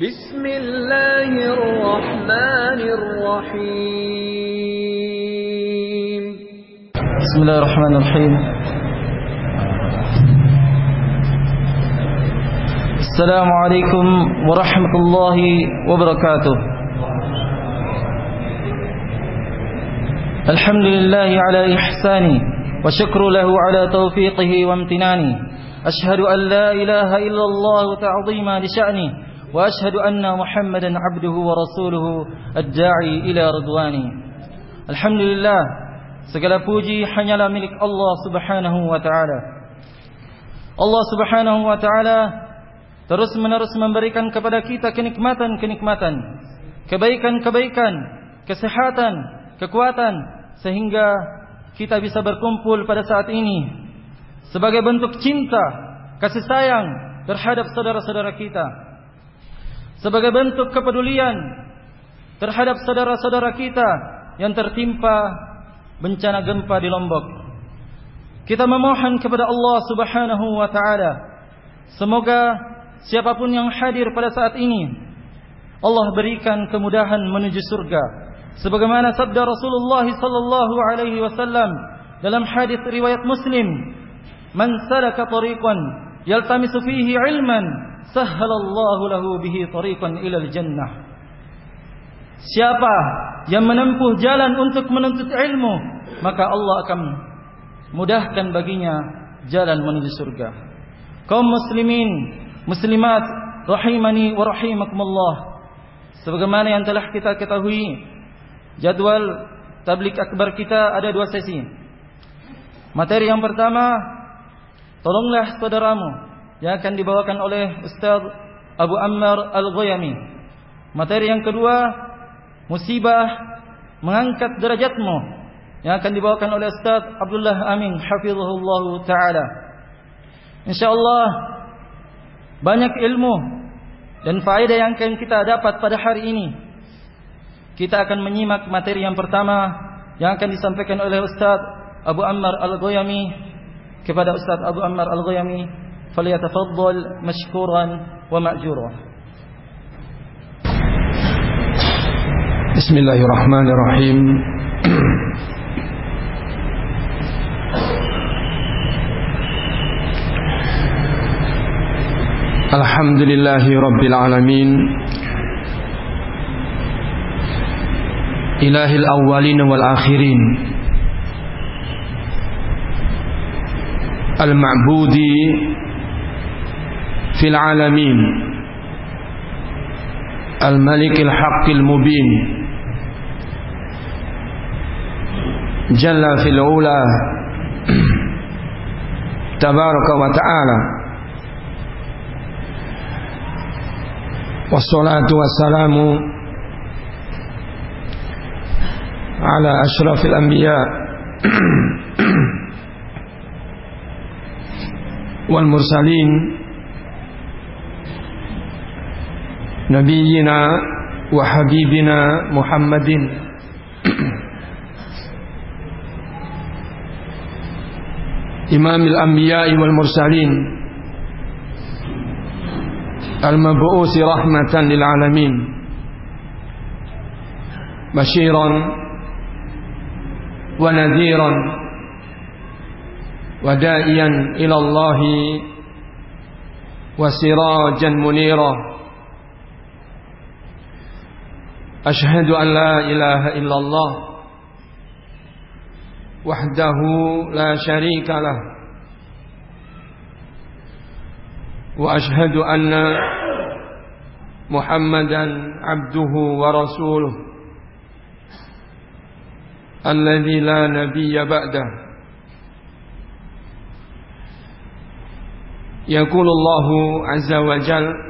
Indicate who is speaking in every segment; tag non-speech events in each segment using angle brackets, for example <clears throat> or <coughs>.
Speaker 1: بسم الله الرحمن الرحيم.
Speaker 2: بسم الله الرحمن الرحيم. السلام عليكم ورحمة الله وبركاته. الحمد لله على إحساني وشكر له على توفيقه وامتناني. أشهد أن لا إله إلا الله تعظيما لشأني. وأشهد أن محمدا عبده ورسوله الداعي إلى رضواني الحمد لله Segala puji hanyalah milik Allah Subhanahu wa taala. Allah Subhanahu wa taala terus-menerus memberikan kepada kita kenikmatan-kenikmatan, kebaikan-kebaikan, kesehatan, kekuatan sehingga kita bisa berkumpul pada saat ini sebagai bentuk cinta, kasih sayang terhadap saudara-saudara kita. Sebagai bentuk kepedulian terhadap saudara-saudara kita yang tertimpa bencana gempa di Lombok. Kita memohon kepada Allah Subhanahu wa taala semoga siapapun yang hadir pada saat ini Allah berikan kemudahan menuju surga sebagaimana sabda Rasulullah sallallahu alaihi wasallam dalam hadis riwayat Muslim man salaka tariqan yaltamisu fihi ilman sahhalallahu lahu bihi tariqan ila jannah Siapa yang menempuh jalan untuk menuntut ilmu, maka Allah akan mudahkan baginya jalan menuju surga. Kaum muslimin, muslimat, rahimani wa rahimakumullah. Sebagaimana yang telah kita ketahui, jadwal tablik akbar kita ada dua sesi. Materi yang pertama, tolonglah saudaramu yang akan dibawakan oleh Ustaz Abu Ammar Al-Ghayami. Materi yang kedua, musibah mengangkat derajatmu yang akan dibawakan oleh Ustaz Abdullah Amin hafizahullah taala. Insyaallah banyak ilmu dan faedah yang akan kita dapat pada hari ini. Kita akan menyimak materi yang pertama yang akan disampaikan oleh Ustaz Abu Ammar Al-Ghayami kepada Ustaz Abu Ammar Al-Ghayami mashkuran wa ma'jura.
Speaker 3: بسم الله الرحمن الرحيم. الحمد لله رب العالمين. إله الأولين والآخرين. المعبود في العالمين. الملك الحق المبين. جل في الأولى <clears throat> تبارك وتعالى. والصلاة والسلام على أشرف الأنبياء. <clears throat> والمرسلين. نبينا وحبيبنا محمد. إمام الأنبياء والمرسلين. المبعوث رحمة للعالمين. بشيرا ونذيرا ودائيا إلى الله وسراجا منيرا. أشهد أن لا إله إلا الله وحده لا شريك له وأشهد أن محمدا عبده ورسوله الذي لا نبي بعده. يقول الله عز وجل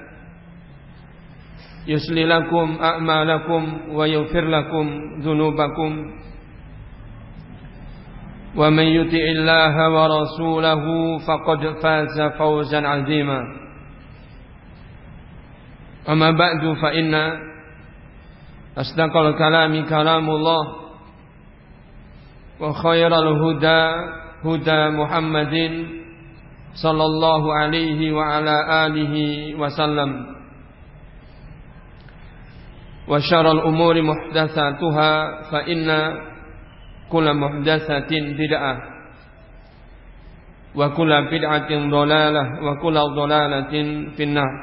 Speaker 3: يسلي لكم أعمالكم ويغفر لكم ذنوبكم. ومن يطع الله ورسوله فقد فاز فوزا عظيما. أما بعد فإن أصدق الكلام كلام الله وخير الهدى هدى محمد صلى الله عليه وعلى آله وسلم. وشر الأمور محدثاتها فإن كل محدثة بدعة وكل بدعة ضلالة وكل ضلالة في النار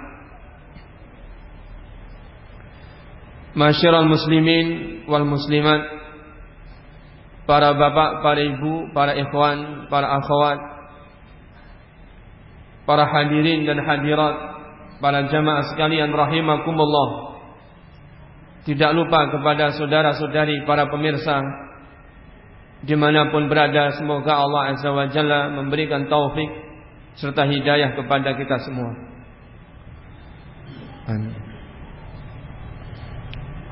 Speaker 3: Masyarul muslimin wal muslimat Para bapak, para ibu, para ikhwan, para akhwat Para hadirin dan hadirat Para jamaah sekalian rahimakumullah tidak lupa kepada saudara-saudari para pemirsa di mana pun berada semoga Allah Azza wa Jalla memberikan taufik serta hidayah kepada kita semua. Amin.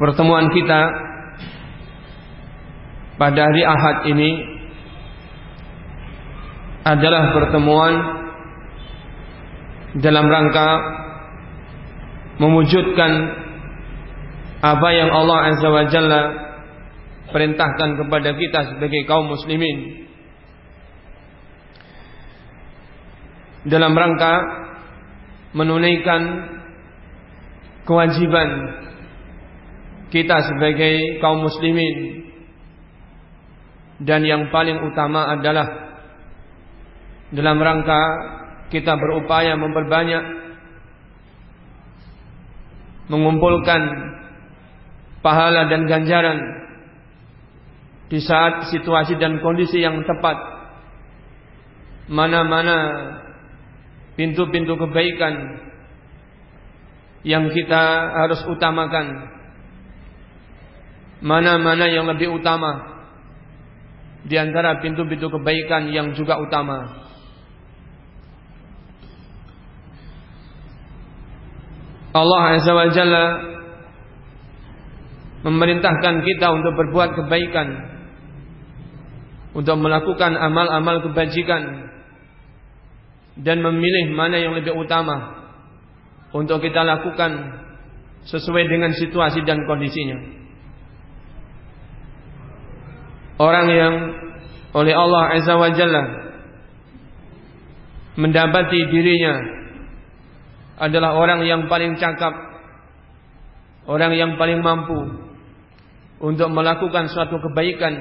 Speaker 3: Pertemuan kita pada hari Ahad ini adalah pertemuan dalam rangka mewujudkan apa yang Allah Azza wa Jalla perintahkan kepada kita sebagai kaum muslimin? Dalam rangka menunaikan kewajiban kita sebagai kaum muslimin. Dan yang paling utama adalah dalam rangka kita berupaya memperbanyak mengumpulkan pahala dan ganjaran di saat situasi dan kondisi yang tepat. Mana-mana pintu-pintu kebaikan yang kita harus utamakan. Mana-mana yang lebih utama di antara pintu-pintu kebaikan yang juga utama. Allah Azza wa Jalla memerintahkan kita untuk berbuat kebaikan. Untuk melakukan amal-amal kebajikan. Dan memilih mana yang lebih utama. Untuk kita lakukan sesuai dengan situasi dan kondisinya. Orang yang oleh Allah Azza wa Jalla mendapati dirinya adalah orang yang paling cakap, orang yang paling mampu, untuk melakukan suatu kebaikan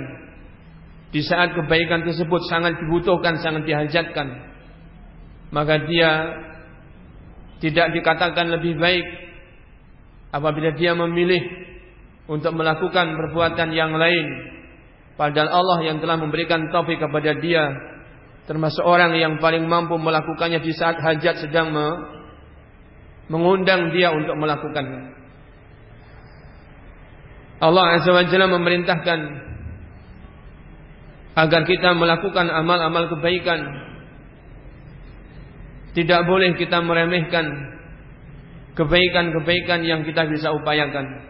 Speaker 3: di saat kebaikan tersebut sangat dibutuhkan, sangat dihajatkan, maka dia tidak dikatakan lebih baik apabila dia memilih untuk melakukan perbuatan yang lain padahal Allah yang telah memberikan taufik kepada dia termasuk orang yang paling mampu melakukannya di saat hajat sedang mengundang dia untuk melakukannya. Allah Azza wa Jalla memerintahkan agar kita melakukan amal-amal kebaikan. Tidak boleh kita meremehkan kebaikan-kebaikan yang kita bisa upayakan.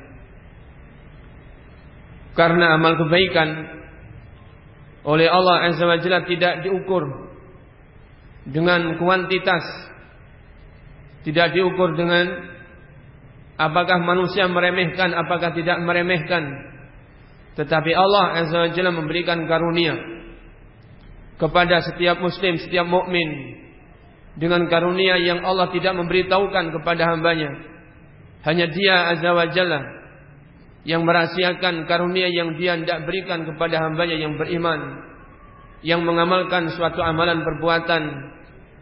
Speaker 3: Karena amal kebaikan oleh Allah Azza wa Jalla tidak diukur dengan kuantitas, tidak diukur dengan Apakah manusia meremehkan, apakah tidak meremehkan. Tetapi Allah Azza wa Jalla memberikan karunia kepada setiap muslim, setiap mukmin dengan karunia yang Allah tidak memberitahukan kepada hambanya. Hanya Dia Azza wa Jalla yang merahasiakan karunia yang Dia tidak berikan kepada hambanya yang beriman, yang mengamalkan suatu amalan perbuatan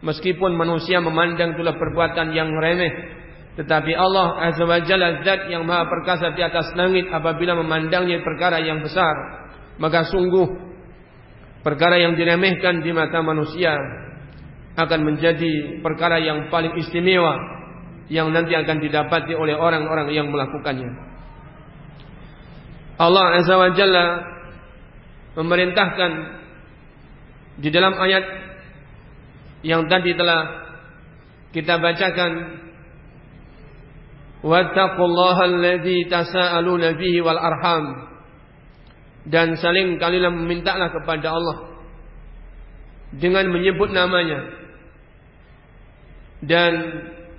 Speaker 3: meskipun manusia memandang itulah perbuatan yang remeh Tetapi Allah Azza wa Jalla zat yang maha perkasa di atas langit apabila memandangnya perkara yang besar. Maka sungguh perkara yang diremehkan di mata manusia akan menjadi perkara yang paling istimewa yang nanti akan didapati oleh orang-orang yang melakukannya. Allah Azza wa Jalla memerintahkan di dalam ayat yang tadi telah kita bacakan Wattaqullaha alladzi tasaaluna bihi wal arham. Dan saling kalilah memintalah kepada Allah dengan menyebut namanya. Dan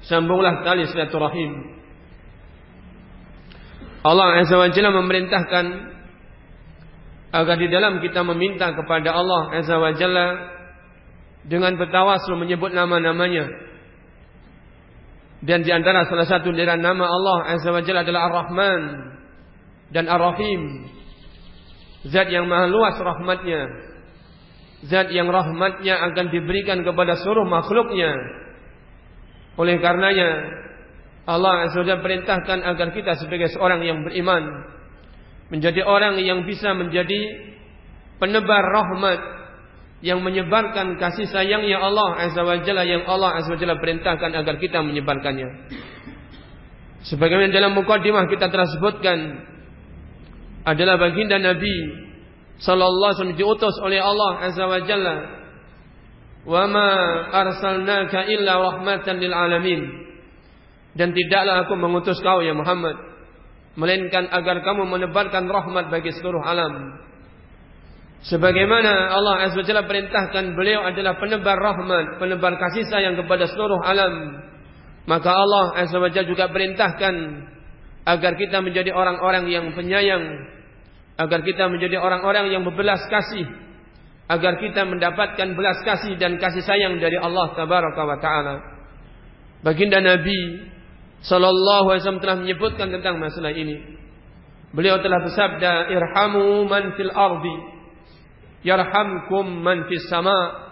Speaker 3: sambunglah tali silaturahim. Allah Azza wa Jalla memerintahkan agar di dalam kita meminta kepada Allah Azza wa Jalla dengan bertawasul menyebut nama-namanya dan di antara salah satu dari nama Allah Azza wa Jalla adalah Ar-Rahman dan Ar-Rahim. Zat yang maha luas rahmatnya. Zat yang rahmatnya akan diberikan kepada seluruh makhluknya. Oleh karenanya Allah Azza wa Jalla perintahkan agar kita sebagai seorang yang beriman menjadi orang yang bisa menjadi penebar rahmat yang menyebarkan kasih sayangnya Allah Azza wa Jalla yang Allah Azza wa Jalla perintahkan agar kita menyebarkannya. Sebagaimana dalam mukadimah kita telah sebutkan adalah baginda Nabi sallallahu alaihi wasallam diutus oleh Allah Azza wa Jalla. Wa ma arsalnaka illa rahmatan lil alamin. Dan tidaklah aku mengutus kau ya Muhammad melainkan agar kamu menebarkan rahmat bagi seluruh alam. Sebagaimana Allah Azza Jalla perintahkan beliau adalah penebar rahmat, penebar kasih sayang kepada seluruh alam. Maka Allah Azza Jalla juga perintahkan agar kita menjadi orang-orang yang penyayang, agar kita menjadi orang-orang yang berbelas kasih, agar kita mendapatkan belas kasih dan kasih sayang dari Allah Tabaraka wa taala. Baginda Nabi sallallahu alaihi wasallam telah menyebutkan tentang masalah ini. Beliau telah bersabda, "Irhamu man fil ardi." Yarhamkum man fis sama.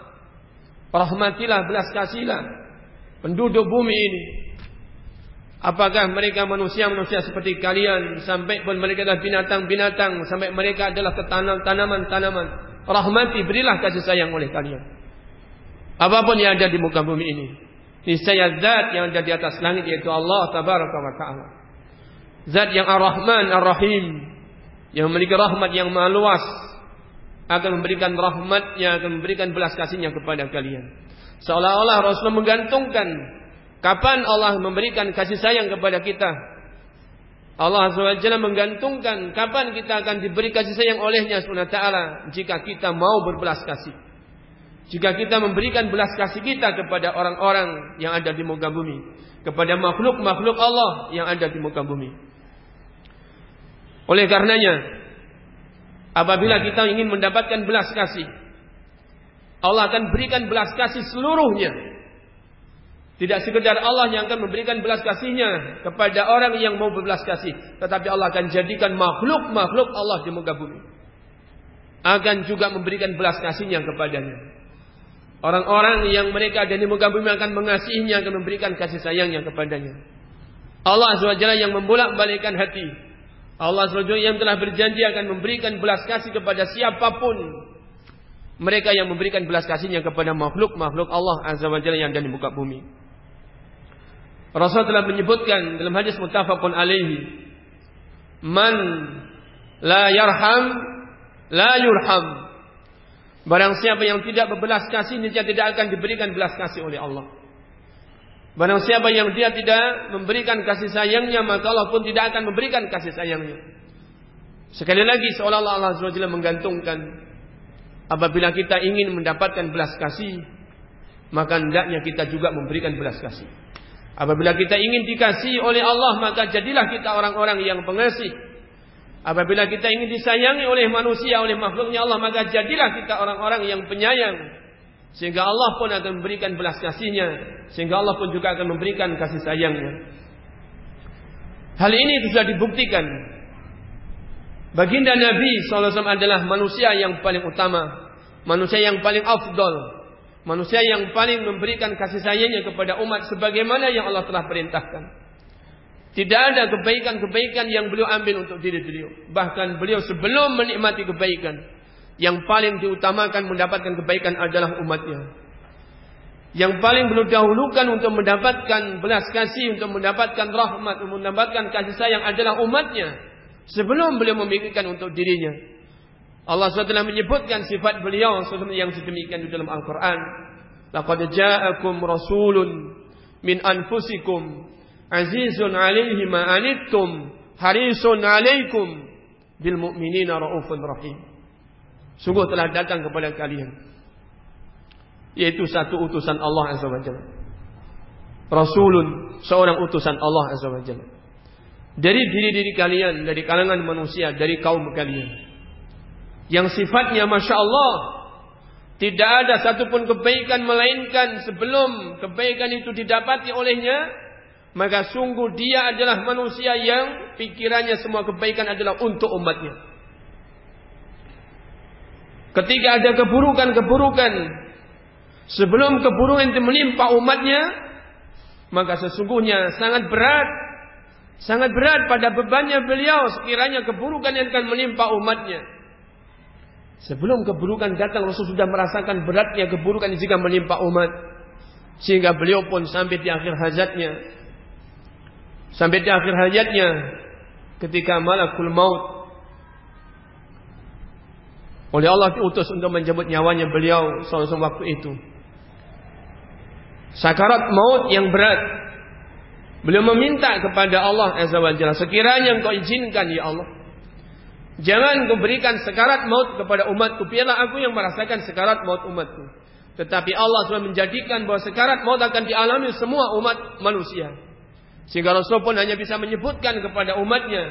Speaker 3: Rahmatilah belas kasihilah penduduk bumi ini. Apakah mereka manusia-manusia seperti kalian sampai pun mereka adalah binatang-binatang sampai mereka adalah tanaman-tanaman. Rahmati berilah kasih sayang oleh kalian. Apapun yang ada di muka bumi ini. Niscaya zat yang ada di atas langit yaitu Allah tabaraka wa taala. Zat yang Ar-Rahman Ar-Rahim yang memiliki rahmat yang maha luas akan memberikan rahmatnya, akan memberikan belas kasihnya kepada kalian. Seolah-olah Rasul menggantungkan kapan Allah memberikan kasih sayang kepada kita. Allah SWT menggantungkan kapan kita akan diberi kasih sayang olehnya SWT jika kita mau berbelas kasih. Jika kita memberikan belas kasih kita kepada orang-orang yang ada di muka bumi. Kepada makhluk-makhluk Allah yang ada di muka bumi. Oleh karenanya, Apabila kita ingin mendapatkan belas kasih, Allah akan berikan belas kasih seluruhnya. Tidak sekedar Allah yang akan memberikan belas kasihnya kepada orang yang mau berbelas kasih. Tetapi Allah akan jadikan makhluk-makhluk Allah di muka bumi. Akan juga memberikan belas kasihnya kepadanya. Orang-orang yang mereka ada di muka bumi akan mengasihinya, akan memberikan kasih sayangnya kepadanya. Allah SWT yang membolak balikan hati Allah SWT yang telah berjanji akan memberikan belas kasih kepada siapa pun. Mereka yang memberikan belas kasihnya kepada makhluk-makhluk Allah Azza wa Jalla yang ada di muka bumi. Rasul telah menyebutkan dalam hadis muttafaqun alaihi. Man la yarham la yurham. Barang siapa yang tidak berbelas kasih, dia tidak akan diberikan belas kasih oleh Allah. Barang siapa yang dia tidak memberikan kasih sayangnya, maka Allah pun tidak akan memberikan kasih sayangnya. Sekali lagi seolah-olah Allah SWT menggantungkan apabila kita ingin mendapatkan belas kasih, maka hendaknya kita juga memberikan belas kasih. Apabila kita ingin dikasih oleh Allah, maka jadilah kita orang-orang yang pengasih. Apabila kita ingin disayangi oleh manusia, oleh makhluknya Allah, maka jadilah kita orang-orang yang penyayang. Sehingga Allah pun akan memberikan belas kasihnya. Sehingga Allah pun juga akan memberikan kasih sayangnya. Hal ini sudah dibuktikan. Baginda Nabi SAW adalah manusia yang paling utama. Manusia yang paling afdol. Manusia yang paling memberikan kasih sayangnya kepada umat. Sebagaimana yang Allah telah perintahkan. Tidak ada kebaikan-kebaikan yang beliau ambil untuk diri beliau. Bahkan beliau sebelum menikmati kebaikan, yang paling diutamakan mendapatkan kebaikan adalah umatnya. Yang paling beliau dahulukan untuk mendapatkan belas kasih, untuk mendapatkan rahmat, untuk mendapatkan kasih sayang adalah umatnya. Sebelum beliau memikirkan untuk dirinya. Allah SWT menyebutkan sifat beliau yang sedemikian di dalam Al-Quran. Laqad ja'akum rasulun min anfusikum azizun alaihi ma anittum harisun alaikum bil mu'minina raufun rahim. Sungguh telah datang kepada kalian yaitu satu utusan Allah Azza wa Jalla. Rasulun, seorang utusan Allah Azza wa Jalla. Dari diri-diri kalian, dari kalangan manusia, dari kaum kalian. Yang sifatnya Masya Allah, tidak ada satupun kebaikan melainkan sebelum kebaikan itu didapati olehnya, maka sungguh dia adalah manusia yang pikirannya semua kebaikan adalah untuk umatnya. Ketika ada keburukan-keburukan Sebelum keburukan itu menimpa umatnya, maka sesungguhnya sangat berat, sangat berat pada bebannya beliau sekiranya keburukan yang akan menimpa umatnya. Sebelum keburukan datang Rasul sudah merasakan beratnya keburukan jika menimpa umat. Sehingga beliau pun sampai di akhir hajatnya. Sampai di akhir hajatnya ketika malakul maut oleh Allah diutus untuk menjemput nyawanya beliau selesai waktu itu. Sakarat maut yang berat. Beliau meminta kepada Allah Azza wa Jalla, sekiranya engkau izinkan ya Allah. Jangan kau berikan sekarat maut kepada umatku, biarlah aku yang merasakan sekarat maut umatku. Tetapi Allah sudah menjadikan bahwa sekarat maut akan dialami semua umat manusia. Sehingga Rasul pun hanya bisa menyebutkan kepada umatnya,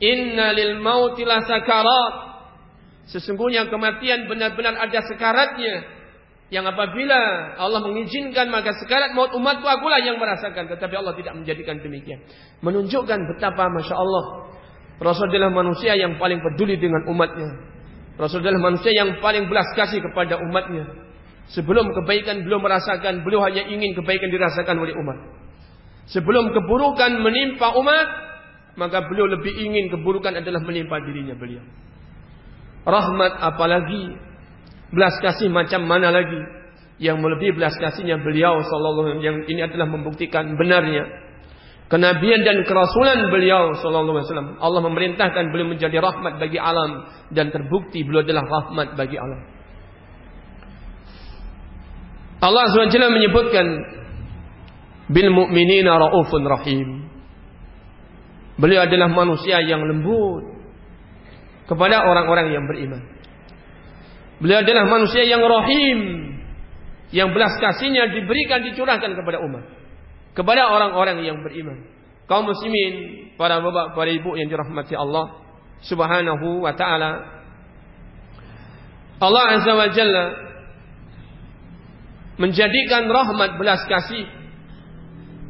Speaker 3: Inna lil mautilah sakarat. Sesungguhnya kematian benar-benar ada sekaratnya. Yang apabila Allah mengizinkan maka sekarat maut umatku akulah yang merasakan. Tetapi Allah tidak menjadikan demikian. Menunjukkan betapa masya Allah Rasul adalah manusia yang paling peduli dengan umatnya. Rasul adalah manusia yang paling belas kasih kepada umatnya. Sebelum kebaikan belum merasakan beliau hanya ingin kebaikan dirasakan oleh umat. Sebelum keburukan menimpa umat maka beliau lebih ingin keburukan adalah menimpa dirinya beliau rahmat apalagi belas kasih macam mana lagi yang melebihi belas kasihnya beliau sallallahu alaihi yang ini adalah membuktikan benarnya kenabian dan kerasulan beliau sallallahu alaihi wasallam. Allah memerintahkan beliau menjadi rahmat bagi alam dan terbukti beliau adalah rahmat bagi alam. Allah SWT menyebutkan bil mu'minina raufun rahim. Beliau adalah manusia yang lembut kepada orang-orang yang beriman. Beliau adalah manusia yang rohim. Yang belas kasihnya diberikan, dicurahkan kepada umat. Kepada orang-orang yang beriman. Kaum muslimin, para bapak, para ibu yang dirahmati Allah subhanahu wa ta'ala. Allah azza wa jalla menjadikan rahmat belas kasih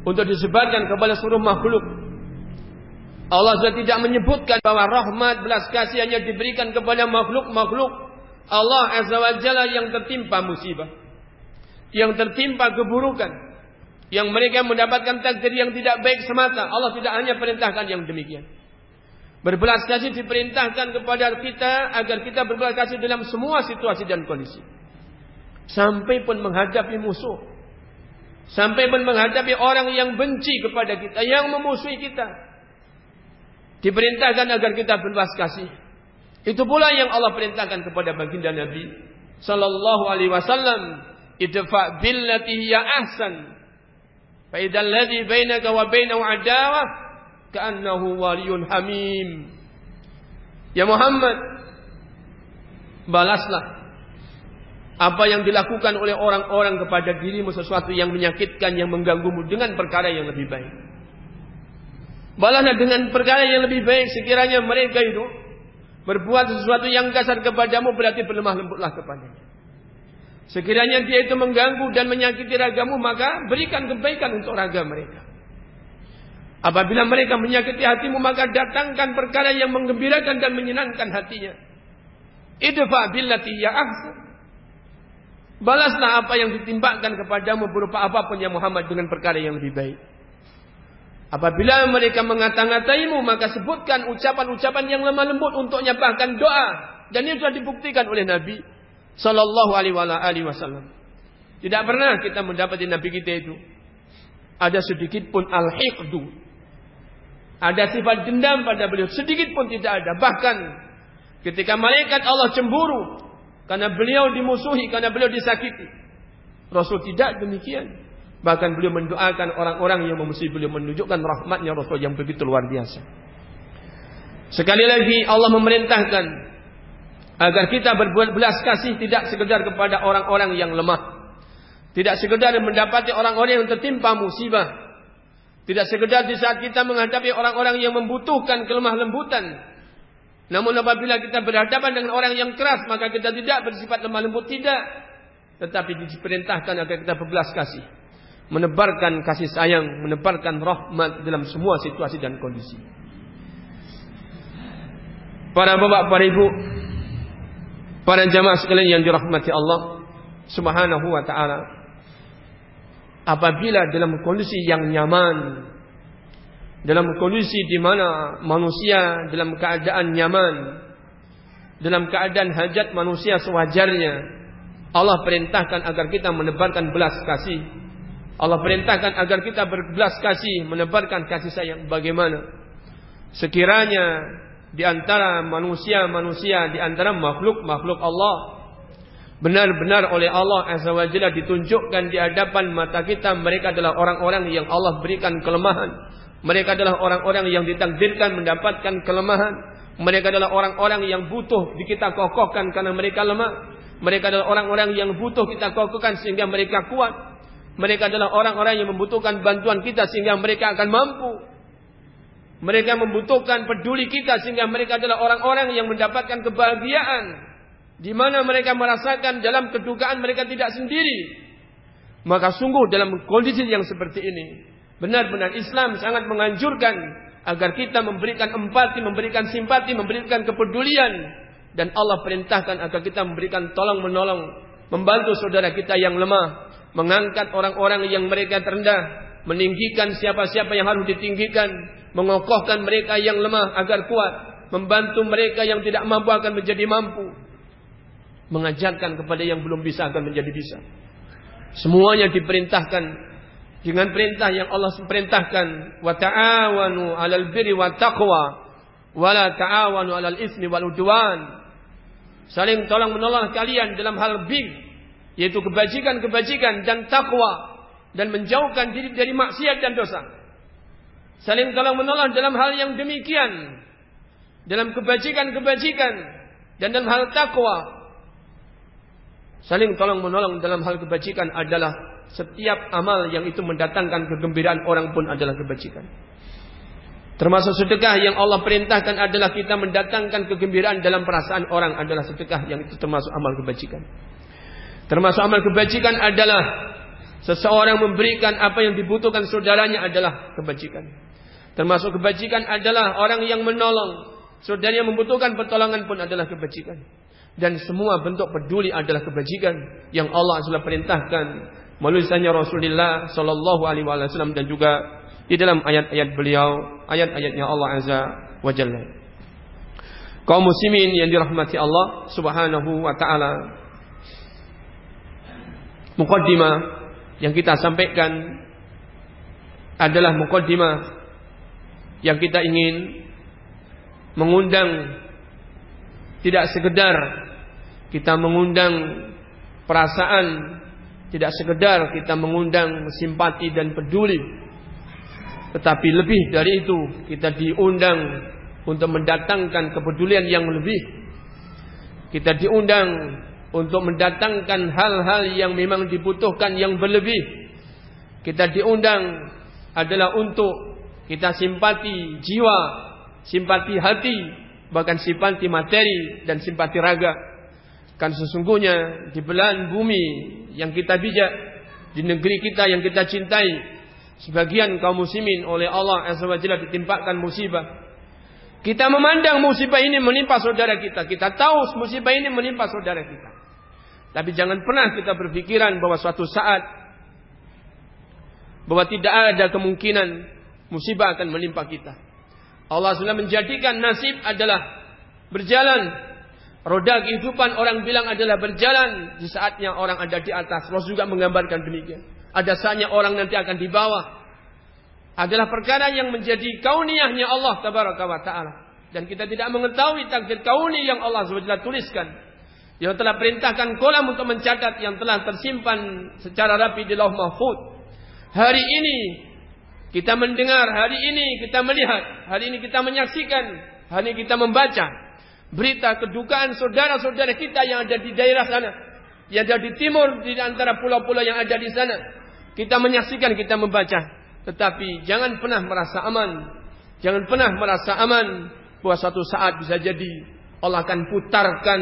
Speaker 3: untuk disebarkan kepada seluruh makhluk. Allah sudah tidak menyebutkan bahwa rahmat belas kasih hanya diberikan kepada makhluk-makhluk Allah Azza wa Jalla yang tertimpa musibah. Yang tertimpa keburukan. Yang mereka mendapatkan takdir yang tidak baik semata. Allah tidak hanya perintahkan yang demikian. Berbelas kasih diperintahkan kepada kita agar kita berbelas kasih dalam semua situasi dan kondisi. Sampai pun menghadapi musuh. Sampai pun menghadapi orang yang benci kepada kita, yang memusuhi kita. Diperintahkan agar kita berbelas kasih. Itu pula yang Allah perintahkan kepada baginda Nabi sallallahu alaihi wasallam, "Idfa billati hiya ahsan." Fa idzal ladzi bainaka wa bainahu adawah ka'annahu waliyun hamim. Ya Muhammad, balaslah apa yang dilakukan oleh orang-orang kepada dirimu sesuatu yang menyakitkan, yang mengganggumu dengan perkara yang lebih baik. Balaslah dengan perkara yang lebih baik sekiranya mereka itu berbuat sesuatu yang kasar kepadamu berarti berlemah lembutlah kepadanya. Sekiranya dia itu mengganggu dan menyakiti ragamu maka berikan kebaikan untuk raga mereka. Apabila mereka menyakiti hatimu maka datangkan perkara yang menggembirakan dan menyenangkan hatinya. Idfa billati ya ahsan. Balaslah apa yang ditimpakan kepadamu berupa apapun yang Muhammad dengan perkara yang lebih baik. Apabila mereka mengata-ngataimu, maka sebutkan ucapan-ucapan yang lemah lembut untuknya bahkan doa. Dan ini sudah dibuktikan oleh Nabi Sallallahu Alaihi Wasallam. Tidak pernah kita mendapati Nabi kita itu ada sedikit pun al-hiqdu. Ada sifat dendam pada beliau. Sedikit pun tidak ada. Bahkan ketika malaikat Allah cemburu. Karena beliau dimusuhi. Karena beliau disakiti. Rasul tidak demikian. Bahkan beliau mendoakan orang-orang yang memusuhi beliau menunjukkan rahmatnya Rasul yang begitu luar biasa. Sekali lagi Allah memerintahkan agar kita berbuat belas kasih tidak sekedar kepada orang-orang yang lemah. Tidak sekedar mendapati orang-orang yang tertimpa musibah. Tidak sekedar di saat kita menghadapi orang-orang yang membutuhkan kelemah lembutan. Namun apabila kita berhadapan dengan orang yang keras, maka kita tidak bersifat lemah lembut. Tidak. Tetapi diperintahkan agar kita berbelas kasih menebarkan kasih sayang, menebarkan rahmat dalam semua situasi dan kondisi. Para bapak, para ibu, para jamaah sekalian yang dirahmati Allah Subhanahu wa taala. Apabila dalam kondisi yang nyaman, dalam kondisi di mana manusia dalam keadaan nyaman, dalam keadaan hajat manusia sewajarnya, Allah perintahkan agar kita menebarkan belas kasih Allah perintahkan agar kita berbelas kasih, menebarkan kasih sayang. Bagaimana? Sekiranya di antara manusia-manusia, di antara makhluk-makhluk Allah, benar-benar oleh Allah Azza wa Jalla ditunjukkan di hadapan mata kita, mereka adalah orang-orang yang Allah berikan kelemahan. Mereka adalah orang-orang yang ditakdirkan mendapatkan kelemahan. Mereka adalah orang-orang yang butuh kita kokohkan karena mereka lemah. Mereka adalah orang-orang yang butuh kita kokohkan sehingga mereka kuat. Mereka adalah orang-orang yang membutuhkan bantuan kita sehingga mereka akan mampu. Mereka membutuhkan peduli kita sehingga mereka adalah orang-orang yang mendapatkan kebahagiaan. Di mana mereka merasakan dalam kedukaan mereka tidak sendiri. Maka sungguh dalam kondisi yang seperti ini. Benar-benar Islam sangat menganjurkan agar kita memberikan empati, memberikan simpati, memberikan kepedulian. Dan Allah perintahkan agar kita memberikan tolong menolong, membantu saudara kita yang lemah, mengangkat orang-orang yang mereka terendah, meninggikan siapa-siapa yang harus ditinggikan, mengokohkan mereka yang lemah agar kuat, membantu mereka yang tidak mampu akan menjadi mampu, mengajarkan kepada yang belum bisa akan menjadi bisa. Semuanya diperintahkan dengan perintah yang Allah perintahkan, wa ta'awanu 'alal birri wat taqwa wa la ta'awanu 'alal ismi wal udwan. Saling tolong menolong kalian dalam hal bir yaitu kebajikan-kebajikan dan takwa dan menjauhkan diri dari maksiat dan dosa. Saling tolong menolong dalam hal yang demikian, dalam kebajikan-kebajikan dan dalam hal takwa. Saling tolong menolong dalam hal kebajikan adalah setiap amal yang itu mendatangkan kegembiraan orang pun adalah kebajikan. Termasuk sedekah yang Allah perintahkan adalah kita mendatangkan kegembiraan dalam perasaan orang adalah sedekah yang itu termasuk amal kebajikan. Termasuk amal kebajikan adalah seseorang memberikan apa yang dibutuhkan saudaranya adalah kebajikan. Termasuk kebajikan adalah orang yang menolong saudara yang membutuhkan pertolongan pun adalah kebajikan. Dan semua bentuk peduli adalah kebajikan yang Allah sudah perintahkan melalui Rasulullah Sallallahu Alaihi Wasallam dan juga di dalam ayat-ayat beliau, ayat-ayatnya Allah Azza wa Jalla. Kaum muslimin yang dirahmati Allah Subhanahu wa taala, mukaddimah yang kita sampaikan adalah mukaddimah yang kita ingin mengundang tidak sekedar kita mengundang perasaan tidak sekedar kita mengundang simpati dan peduli tetapi lebih dari itu kita diundang untuk mendatangkan kepedulian yang lebih kita diundang untuk mendatangkan hal-hal yang memang dibutuhkan yang berlebih. Kita diundang adalah untuk kita simpati jiwa, simpati hati, bahkan simpati materi dan simpati raga. Kan sesungguhnya di belahan bumi yang kita bijak, di negeri kita yang kita cintai, sebagian kaum muslimin oleh Allah SWT ditimpakan musibah. Kita memandang musibah ini menimpa saudara kita. Kita tahu musibah ini menimpa saudara kita. Tapi jangan pernah kita berpikiran bahwa suatu saat bahwa tidak ada kemungkinan musibah akan menimpa kita. Allah sudah menjadikan nasib adalah berjalan. Roda kehidupan orang bilang adalah berjalan di saatnya orang ada di atas. Rasul juga menggambarkan demikian. Ada saatnya orang nanti akan di bawah. Adalah perkara yang menjadi kauniyahnya Allah tabaraka wa taala. Dan kita tidak mengetahui takdir kauni yang Allah SWT tuliskan. Yang telah perintahkan kolam untuk mencatat yang telah tersimpan secara rapi di lauh mahfud. Hari ini kita mendengar, hari ini kita melihat, hari ini kita menyaksikan, hari ini kita membaca berita kedukaan saudara-saudara kita yang ada di daerah sana, yang ada di timur di antara pulau-pulau yang ada di sana. Kita menyaksikan, kita membaca, tetapi jangan pernah merasa aman. Jangan pernah merasa aman bahwa suatu saat bisa jadi Allah akan putarkan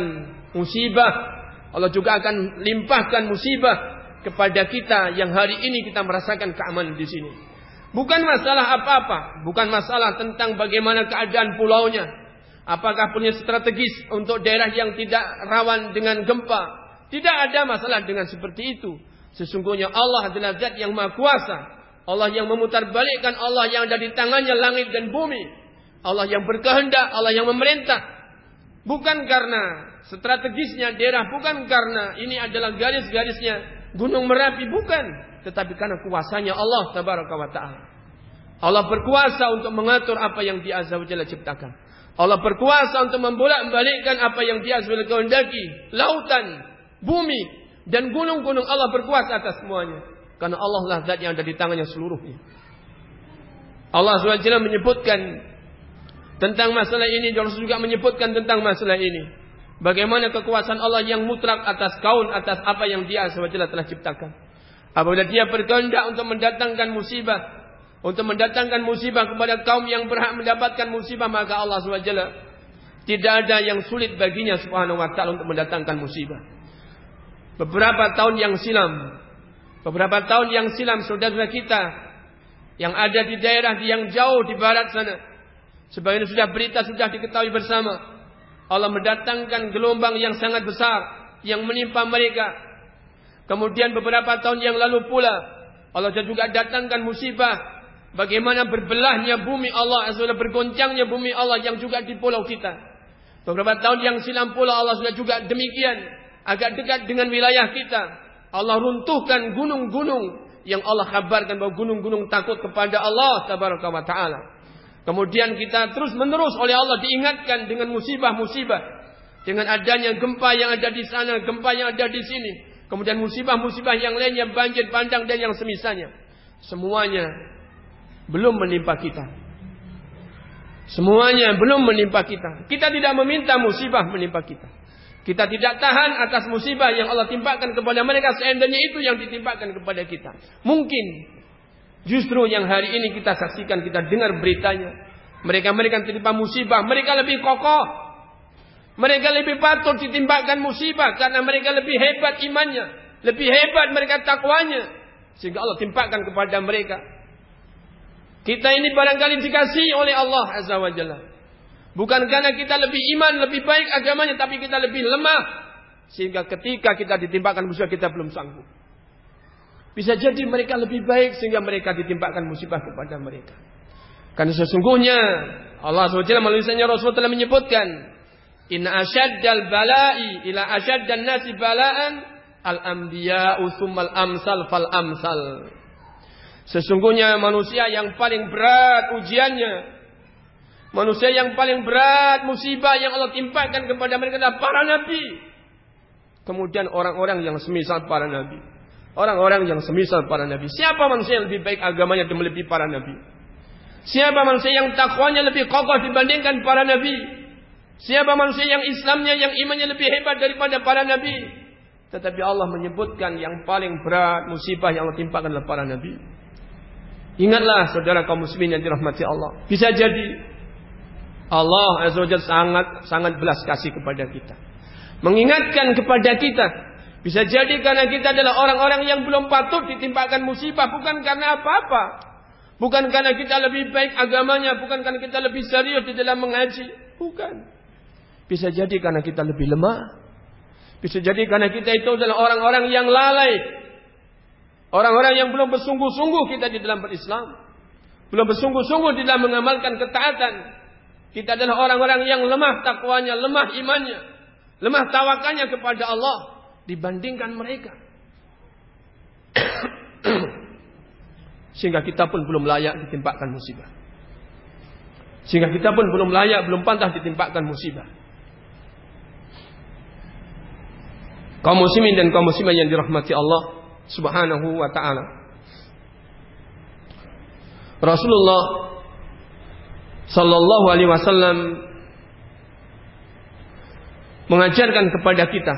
Speaker 3: musibah. Allah juga akan limpahkan musibah kepada kita yang hari ini kita merasakan keamanan di sini. Bukan masalah apa-apa, bukan masalah tentang bagaimana keadaan pulaunya, Apakah punya strategis untuk daerah yang tidak rawan dengan gempa? Tidak ada masalah dengan seperti itu. Sesungguhnya Allah adalah zat yang maha kuasa. Allah yang memutarbalikkan Allah yang ada di tangannya langit dan bumi. Allah yang berkehendak, Allah yang memerintah. Bukan karena strategisnya daerah, bukan karena ini adalah garis-garisnya Gunung Merapi, bukan. Tetapi karena kuasanya Allah tabaraka wa ta'ala. Allah berkuasa untuk mengatur apa yang dia azza wa ciptakan. Allah berkuasa untuk membolak-balikkan apa yang dia sudah kehendaki. Lautan, bumi, dan gunung-gunung Allah berkuasa atas semuanya. Karena Allah lah zat yang ada di tangannya seluruhnya. Allah SWT menyebutkan tentang masalah ini. Dan juga menyebutkan tentang masalah ini. Bagaimana kekuasaan Allah yang mutlak atas kaun, atas apa yang dia SWT telah ciptakan. Apabila dia berkehendak untuk mendatangkan musibah, untuk mendatangkan musibah kepada kaum yang berhak mendapatkan musibah maka Allah SWT tidak ada yang sulit baginya subhanahu wa ta'ala untuk mendatangkan musibah. Beberapa tahun yang silam, beberapa tahun yang silam saudara kita yang ada di daerah yang jauh di barat sana, sebagian sudah berita sudah diketahui bersama, Allah mendatangkan gelombang yang sangat besar yang menimpa mereka. Kemudian beberapa tahun yang lalu pula Allah juga datangkan musibah Bagaimana berbelahnya bumi Allah Azza bergoncangnya bumi Allah yang juga di pulau kita. Beberapa tahun yang silam pula Allah sudah juga demikian. Agak dekat dengan wilayah kita. Allah runtuhkan gunung-gunung yang Allah kabarkan bahwa gunung-gunung takut kepada Allah tabaraka wa taala. Kemudian kita terus menerus oleh Allah diingatkan dengan musibah-musibah. Dengan adanya gempa yang ada di sana, gempa yang ada di sini. Kemudian musibah-musibah yang lainnya, banjir bandang dan yang semisalnya. Semuanya belum menimpa kita. Semuanya belum menimpa kita. Kita tidak meminta musibah menimpa kita. Kita tidak tahan atas musibah yang Allah timpakan kepada mereka seandainya itu yang ditimpakan kepada kita. Mungkin justru yang hari ini kita saksikan, kita dengar beritanya. Mereka-mereka tertimpa musibah, mereka lebih kokoh. Mereka lebih patut ditimpakan musibah karena mereka lebih hebat imannya, lebih hebat mereka takwanya. Sehingga Allah timpakan kepada mereka kita ini barangkali dikasih oleh Allah Azza wa Jalla. Bukan karena kita lebih iman, lebih baik agamanya, tapi kita lebih lemah. Sehingga ketika kita ditimpakan musibah, kita belum sanggup. Bisa jadi mereka lebih baik sehingga mereka ditimpakan musibah kepada mereka. Karena sesungguhnya Allah SWT melalui Rasul telah menyebutkan Inna asyaddal bala'i ila asyaddan nasi bala'an al-anbiya'u summal amsal fal amsal. Sesungguhnya manusia yang paling berat ujiannya. Manusia yang paling berat musibah yang Allah timpakan kepada mereka adalah para nabi. Kemudian orang-orang yang semisal para nabi. Orang-orang yang semisal para nabi. Siapa manusia yang lebih baik agamanya dan melebihi para nabi? Siapa manusia yang takwanya lebih kokoh dibandingkan para nabi? Siapa manusia yang Islamnya, yang imannya lebih hebat daripada para nabi? Tetapi Allah menyebutkan yang paling berat musibah yang Allah timpakan adalah para nabi. Ingatlah saudara kaum muslimin yang dirahmati Allah. Bisa jadi Allah Azza wajalla sangat sangat belas kasih kepada kita. Mengingatkan kepada kita. Bisa jadi karena kita adalah orang-orang yang belum patut ditimpakan musibah bukan karena apa-apa. Bukan karena kita lebih baik agamanya, bukan karena kita lebih serius di dalam mengaji, bukan. Bisa jadi karena kita lebih lemah. Bisa jadi karena kita itu adalah orang-orang yang lalai Orang-orang yang belum bersungguh-sungguh kita di dalam berislam. belum bersungguh-sungguh di dalam mengamalkan ketaatan, kita adalah orang-orang yang lemah takwanya, lemah imannya, lemah tawakalnya kepada Allah dibandingkan mereka. <coughs> Sehingga kita pun belum layak ditimpakan musibah. Sehingga kita pun belum layak, belum pantas ditimpakan musibah. Kaum muslimin dan kaum muslimah yang dirahmati Allah Subhanahu wa taala. Rasulullah sallallahu alaihi wasallam mengajarkan kepada kita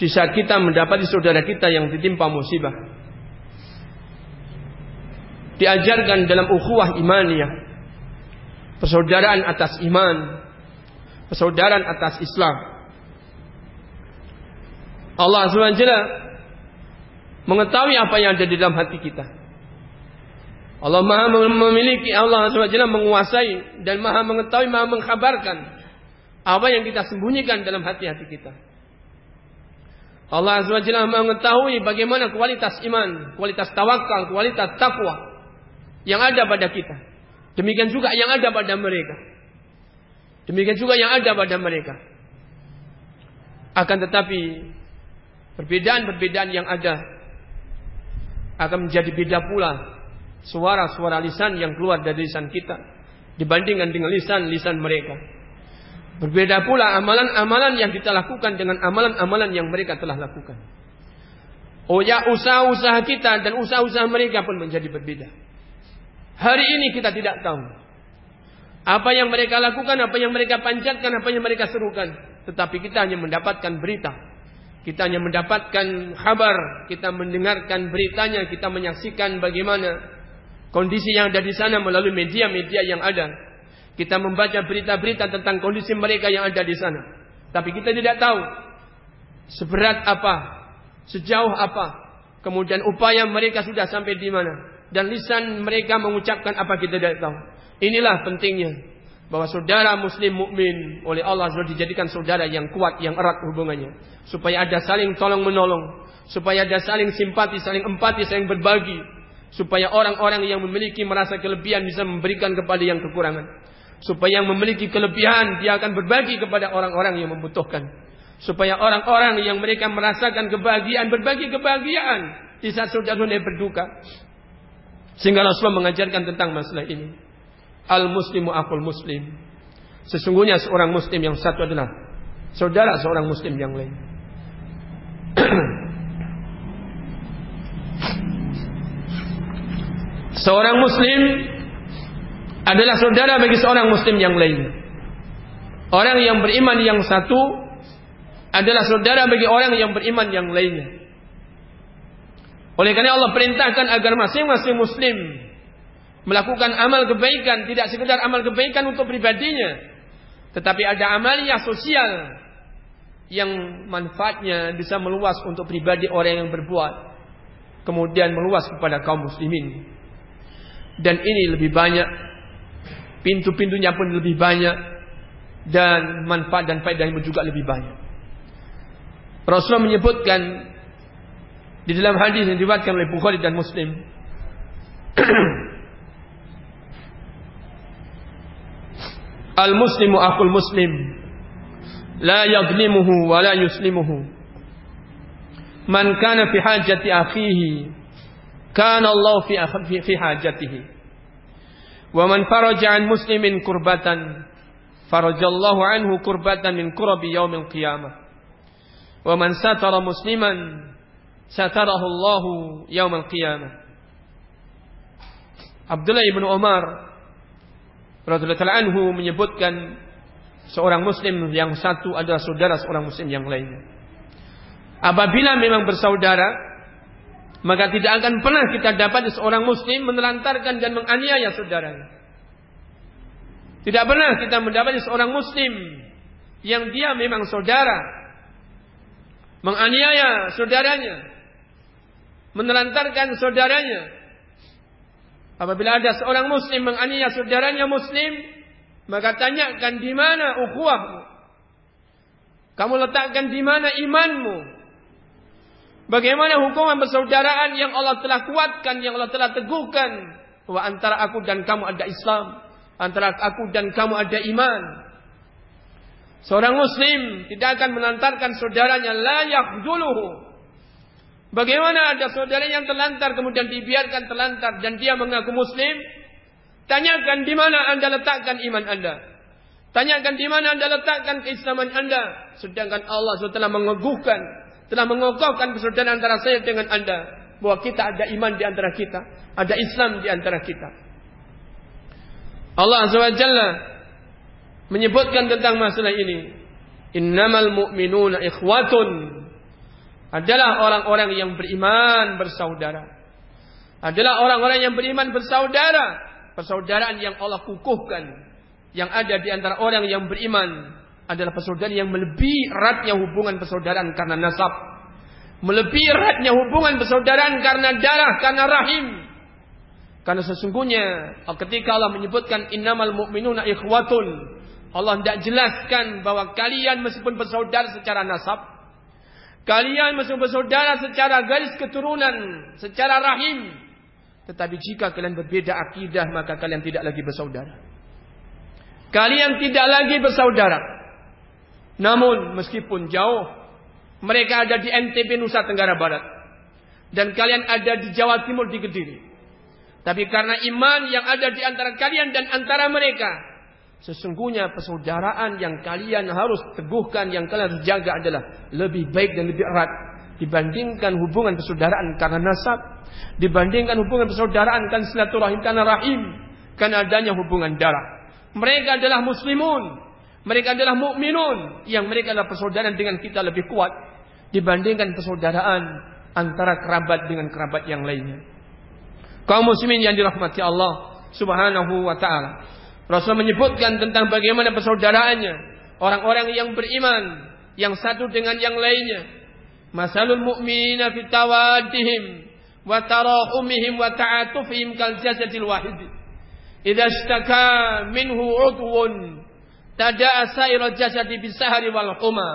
Speaker 3: di saat kita mendapati saudara kita yang ditimpa musibah diajarkan dalam ukhuwah imaniyah persaudaraan atas iman persaudaraan atas Islam Allah SWT mengetahui apa yang ada di dalam hati kita. Allah Maha memiliki Allah SWT menguasai dan Maha mengetahui, Maha mengkhabarkan apa yang kita sembunyikan dalam hati-hati kita. Allah SWT mengetahui bagaimana kualitas iman, kualitas tawakal, kualitas takwa yang ada pada kita. Demikian juga yang ada pada mereka. Demikian juga yang ada pada mereka. Akan tetapi Perbedaan-perbedaan yang ada akan menjadi beda pula suara-suara lisan yang keluar dari lisan kita dibandingkan dengan lisan-lisan mereka. Berbeda pula amalan-amalan yang kita lakukan dengan amalan-amalan yang mereka telah lakukan. Oh ya usaha-usaha kita dan usaha-usaha mereka pun menjadi berbeda. Hari ini kita tidak tahu apa yang mereka lakukan, apa yang mereka panjatkan, apa yang mereka serukan. Tetapi kita hanya mendapatkan berita kita hanya mendapatkan kabar, kita mendengarkan beritanya, kita menyaksikan bagaimana kondisi yang ada di sana melalui media-media yang ada. Kita membaca berita-berita tentang kondisi mereka yang ada di sana. Tapi kita tidak tahu seberat apa, sejauh apa, kemudian upaya mereka sudah sampai di mana. Dan lisan mereka mengucapkan apa kita tidak tahu. Inilah pentingnya bahwa saudara muslim mukmin oleh Allah sudah dijadikan saudara yang kuat, yang erat hubungannya. Supaya ada saling tolong menolong, supaya ada saling simpati, saling empati, saling berbagi, supaya orang-orang yang memiliki merasa kelebihan bisa memberikan kepada yang kekurangan. Supaya yang memiliki kelebihan dia akan berbagi kepada orang-orang yang membutuhkan. Supaya orang-orang yang mereka merasakan kebahagiaan berbagi kebahagiaan di saat saudara-saudara berduka. Sehingga Rasulullah mengajarkan tentang masalah ini. Al-muslimu akul muslim. Sesungguhnya seorang muslim yang satu adalah saudara seorang muslim yang lain. <clears throat> seorang muslim adalah saudara bagi seorang muslim yang lain. Orang yang beriman yang satu adalah saudara bagi orang yang beriman yang lainnya. Oleh karena Allah perintahkan agar masing-masing muslim melakukan amal kebaikan tidak sekedar amal kebaikan untuk pribadinya tetapi ada amaliyah sosial yang manfaatnya bisa meluas untuk pribadi orang yang berbuat kemudian meluas kepada kaum muslimin dan ini lebih banyak. Pintu-pintunya pun lebih banyak. Dan manfaat dan faedahnya juga lebih banyak. Rasulullah menyebutkan di dalam hadis yang diriwayatkan oleh Bukhari dan Muslim. <clears throat> Al-muslimu akul muslim. La yaglimuhu wa la yuslimuhu. Man kana fi hajati akhihi Kana Allah fi, fi, fi hajatihi. Wa man faraja an muslimin kurbatan Farajallahu anhu kurbatan min kurabi yaumil qiyamah. Wa man satara musliman Satarahu Allahu yaumil qiyamah. Abdullah ibn Umar radhiyallahu anhu menyebutkan seorang muslim yang satu adalah saudara seorang muslim yang lainnya. Apabila memang bersaudara, maka tidak akan pernah kita dapat seorang muslim menelantarkan dan menganiaya saudaranya. Tidak pernah kita mendapati seorang muslim yang dia memang saudara menganiaya saudaranya, menelantarkan saudaranya, Apabila ada seorang muslim menganiaya saudaranya muslim, maka tanyakan di mana ukhuwahmu? Kamu letakkan di mana imanmu? Bagaimana hukuman persaudaraan yang Allah telah kuatkan, yang Allah telah teguhkan bahwa antara aku dan kamu ada Islam, antara aku dan kamu ada iman. Seorang muslim tidak akan melantarkan saudaranya la yakhduluhu. Bagaimana ada saudara yang terlantar kemudian dibiarkan terlantar dan dia mengaku muslim? Tanyakan di mana Anda letakkan iman Anda. Tanyakan di mana Anda letakkan keislaman Anda. Sedangkan Allah telah mengeguhkan, telah mengokohkan persaudaraan antara saya dengan Anda. Bahwa kita ada iman di antara kita. Ada Islam di antara kita. Allah SWT menyebutkan tentang masalah ini. Innamal mu'minuna ikhwatun. Adalah orang-orang yang beriman bersaudara. Adalah orang-orang yang beriman bersaudara. Persaudaraan yang Allah kukuhkan. Yang ada di antara orang yang beriman. Adalah persaudaraan yang melebihi eratnya hubungan persaudaraan karena nasab. Melebihi eratnya hubungan persaudaraan karena darah, karena rahim. Karena sesungguhnya ketika Allah menyebutkan innamal mu'minuna ikhwatun. Allah tidak jelaskan bahwa kalian meskipun bersaudara secara nasab. Kalian masih bersaudara secara garis keturunan, secara rahim. Tetapi jika kalian berbeda akidah, maka kalian tidak lagi bersaudara. Kalian tidak lagi bersaudara. Namun meskipun jauh, mereka ada di NTB Nusa Tenggara Barat. Dan kalian ada di Jawa Timur di Kediri. Tapi karena iman yang ada di antara kalian dan antara mereka, Sesungguhnya persaudaraan yang kalian harus teguhkan, yang kalian harus jaga adalah lebih baik dan lebih erat dibandingkan hubungan persaudaraan karena nasab, dibandingkan hubungan persaudaraan karena silaturahim karena rahim, karena adanya hubungan darah. Mereka adalah muslimun, mereka adalah mukminun, yang mereka adalah persaudaraan dengan kita lebih kuat dibandingkan persaudaraan antara kerabat dengan kerabat yang lainnya. Kaum muslimin yang dirahmati Allah Subhanahu wa taala. Rasul menyebutkan tentang bagaimana persaudaraannya orang-orang yang beriman yang satu dengan yang lainnya. Masalul mu'minina fi tawaddihim wa tarahumihim wa ta'atufihim kal jasadil wahid. Idza minhu udwun tada'a sa'ira jasadi bisahari wal huma.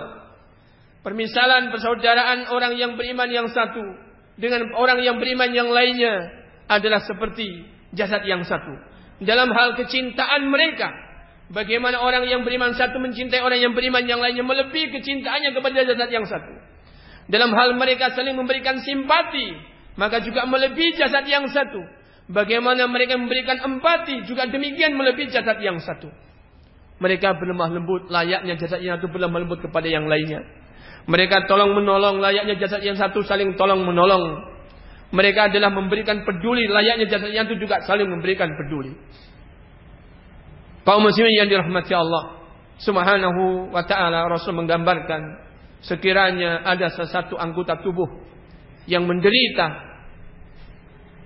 Speaker 3: Permisalan persaudaraan orang yang beriman yang satu dengan orang yang beriman yang lainnya adalah seperti jasad yang satu dalam hal kecintaan mereka. Bagaimana orang yang beriman satu mencintai orang yang beriman yang lainnya melebihi kecintaannya kepada jasad yang satu. Dalam hal mereka saling memberikan simpati, maka juga melebihi jasad yang satu. Bagaimana mereka memberikan empati juga demikian melebihi jasad yang satu. Mereka berlemah lembut layaknya jasad yang satu berlemah lembut kepada yang lainnya. Mereka tolong menolong layaknya jasad yang satu saling tolong menolong. Mereka adalah memberikan peduli layaknya jasad yang itu juga saling memberikan peduli. Kaum muslimin yang dirahmati Allah Subhanahu wa taala Rasul menggambarkan sekiranya ada sesuatu anggota tubuh yang menderita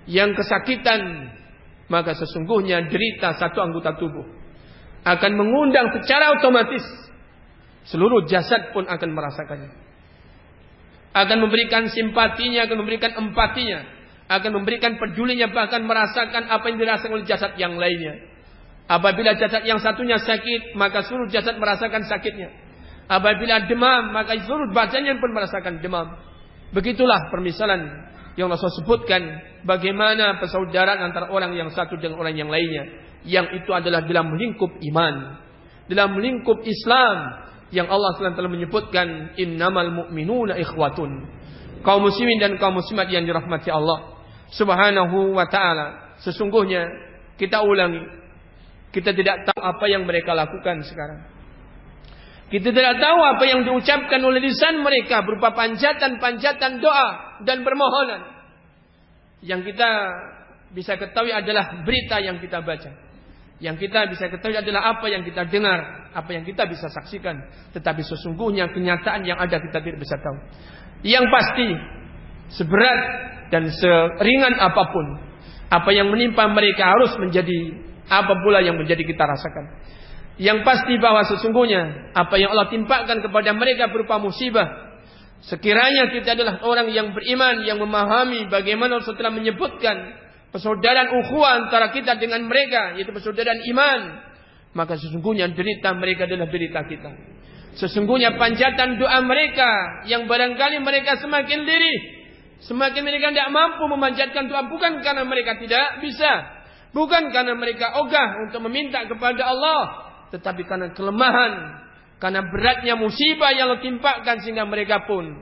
Speaker 3: yang kesakitan maka sesungguhnya derita satu anggota tubuh akan mengundang secara otomatis seluruh jasad pun akan merasakannya akan memberikan simpatinya, akan memberikan empatinya, akan memberikan pedulinya, bahkan merasakan apa yang dirasakan oleh jasad yang lainnya. Apabila jasad yang satunya sakit, maka seluruh jasad merasakan sakitnya. Apabila demam, maka seluruh badannya pun merasakan demam. Begitulah permisalan yang Rasul sebutkan bagaimana persaudaraan antara orang yang satu dengan orang yang lainnya. Yang itu adalah dalam lingkup iman. Dalam lingkup Islam yang Allah telah menyebutkan innamal mu'minuna ikhwatun. Kaum muslimin dan kaum muslimat yang dirahmati Allah Subhanahu wa taala. Sesungguhnya kita ulangi, kita tidak tahu apa yang mereka lakukan sekarang. Kita tidak tahu apa yang diucapkan oleh lisan mereka berupa panjatan-panjatan doa dan permohonan. Yang kita bisa ketahui adalah berita yang kita baca. Yang kita bisa ketahui adalah apa yang kita dengar apa yang kita bisa saksikan. Tetapi sesungguhnya kenyataan yang ada kita tidak bisa tahu. Yang pasti, seberat dan seringan apa pun, apa yang menimpa mereka harus menjadi apa pula yang menjadi kita rasakan. Yang pasti bahwa sesungguhnya apa yang Allah timpakan kepada mereka berupa musibah. Sekiranya kita adalah orang yang beriman, yang memahami bagaimana setelah menyebutkan persaudaraan ukhuwah antara kita dengan mereka, yaitu persaudaraan iman, maka sesungguhnya derita mereka adalah derita kita. Sesungguhnya panjatan doa mereka yang barangkali mereka semakin lirih, semakin mereka tidak mampu memanjatkan doa bukan karena mereka tidak bisa, Bukan karena mereka ogah untuk meminta kepada Allah, tetapi karena kelemahan, karena beratnya musibah yang Allah timpakan sehingga mereka pun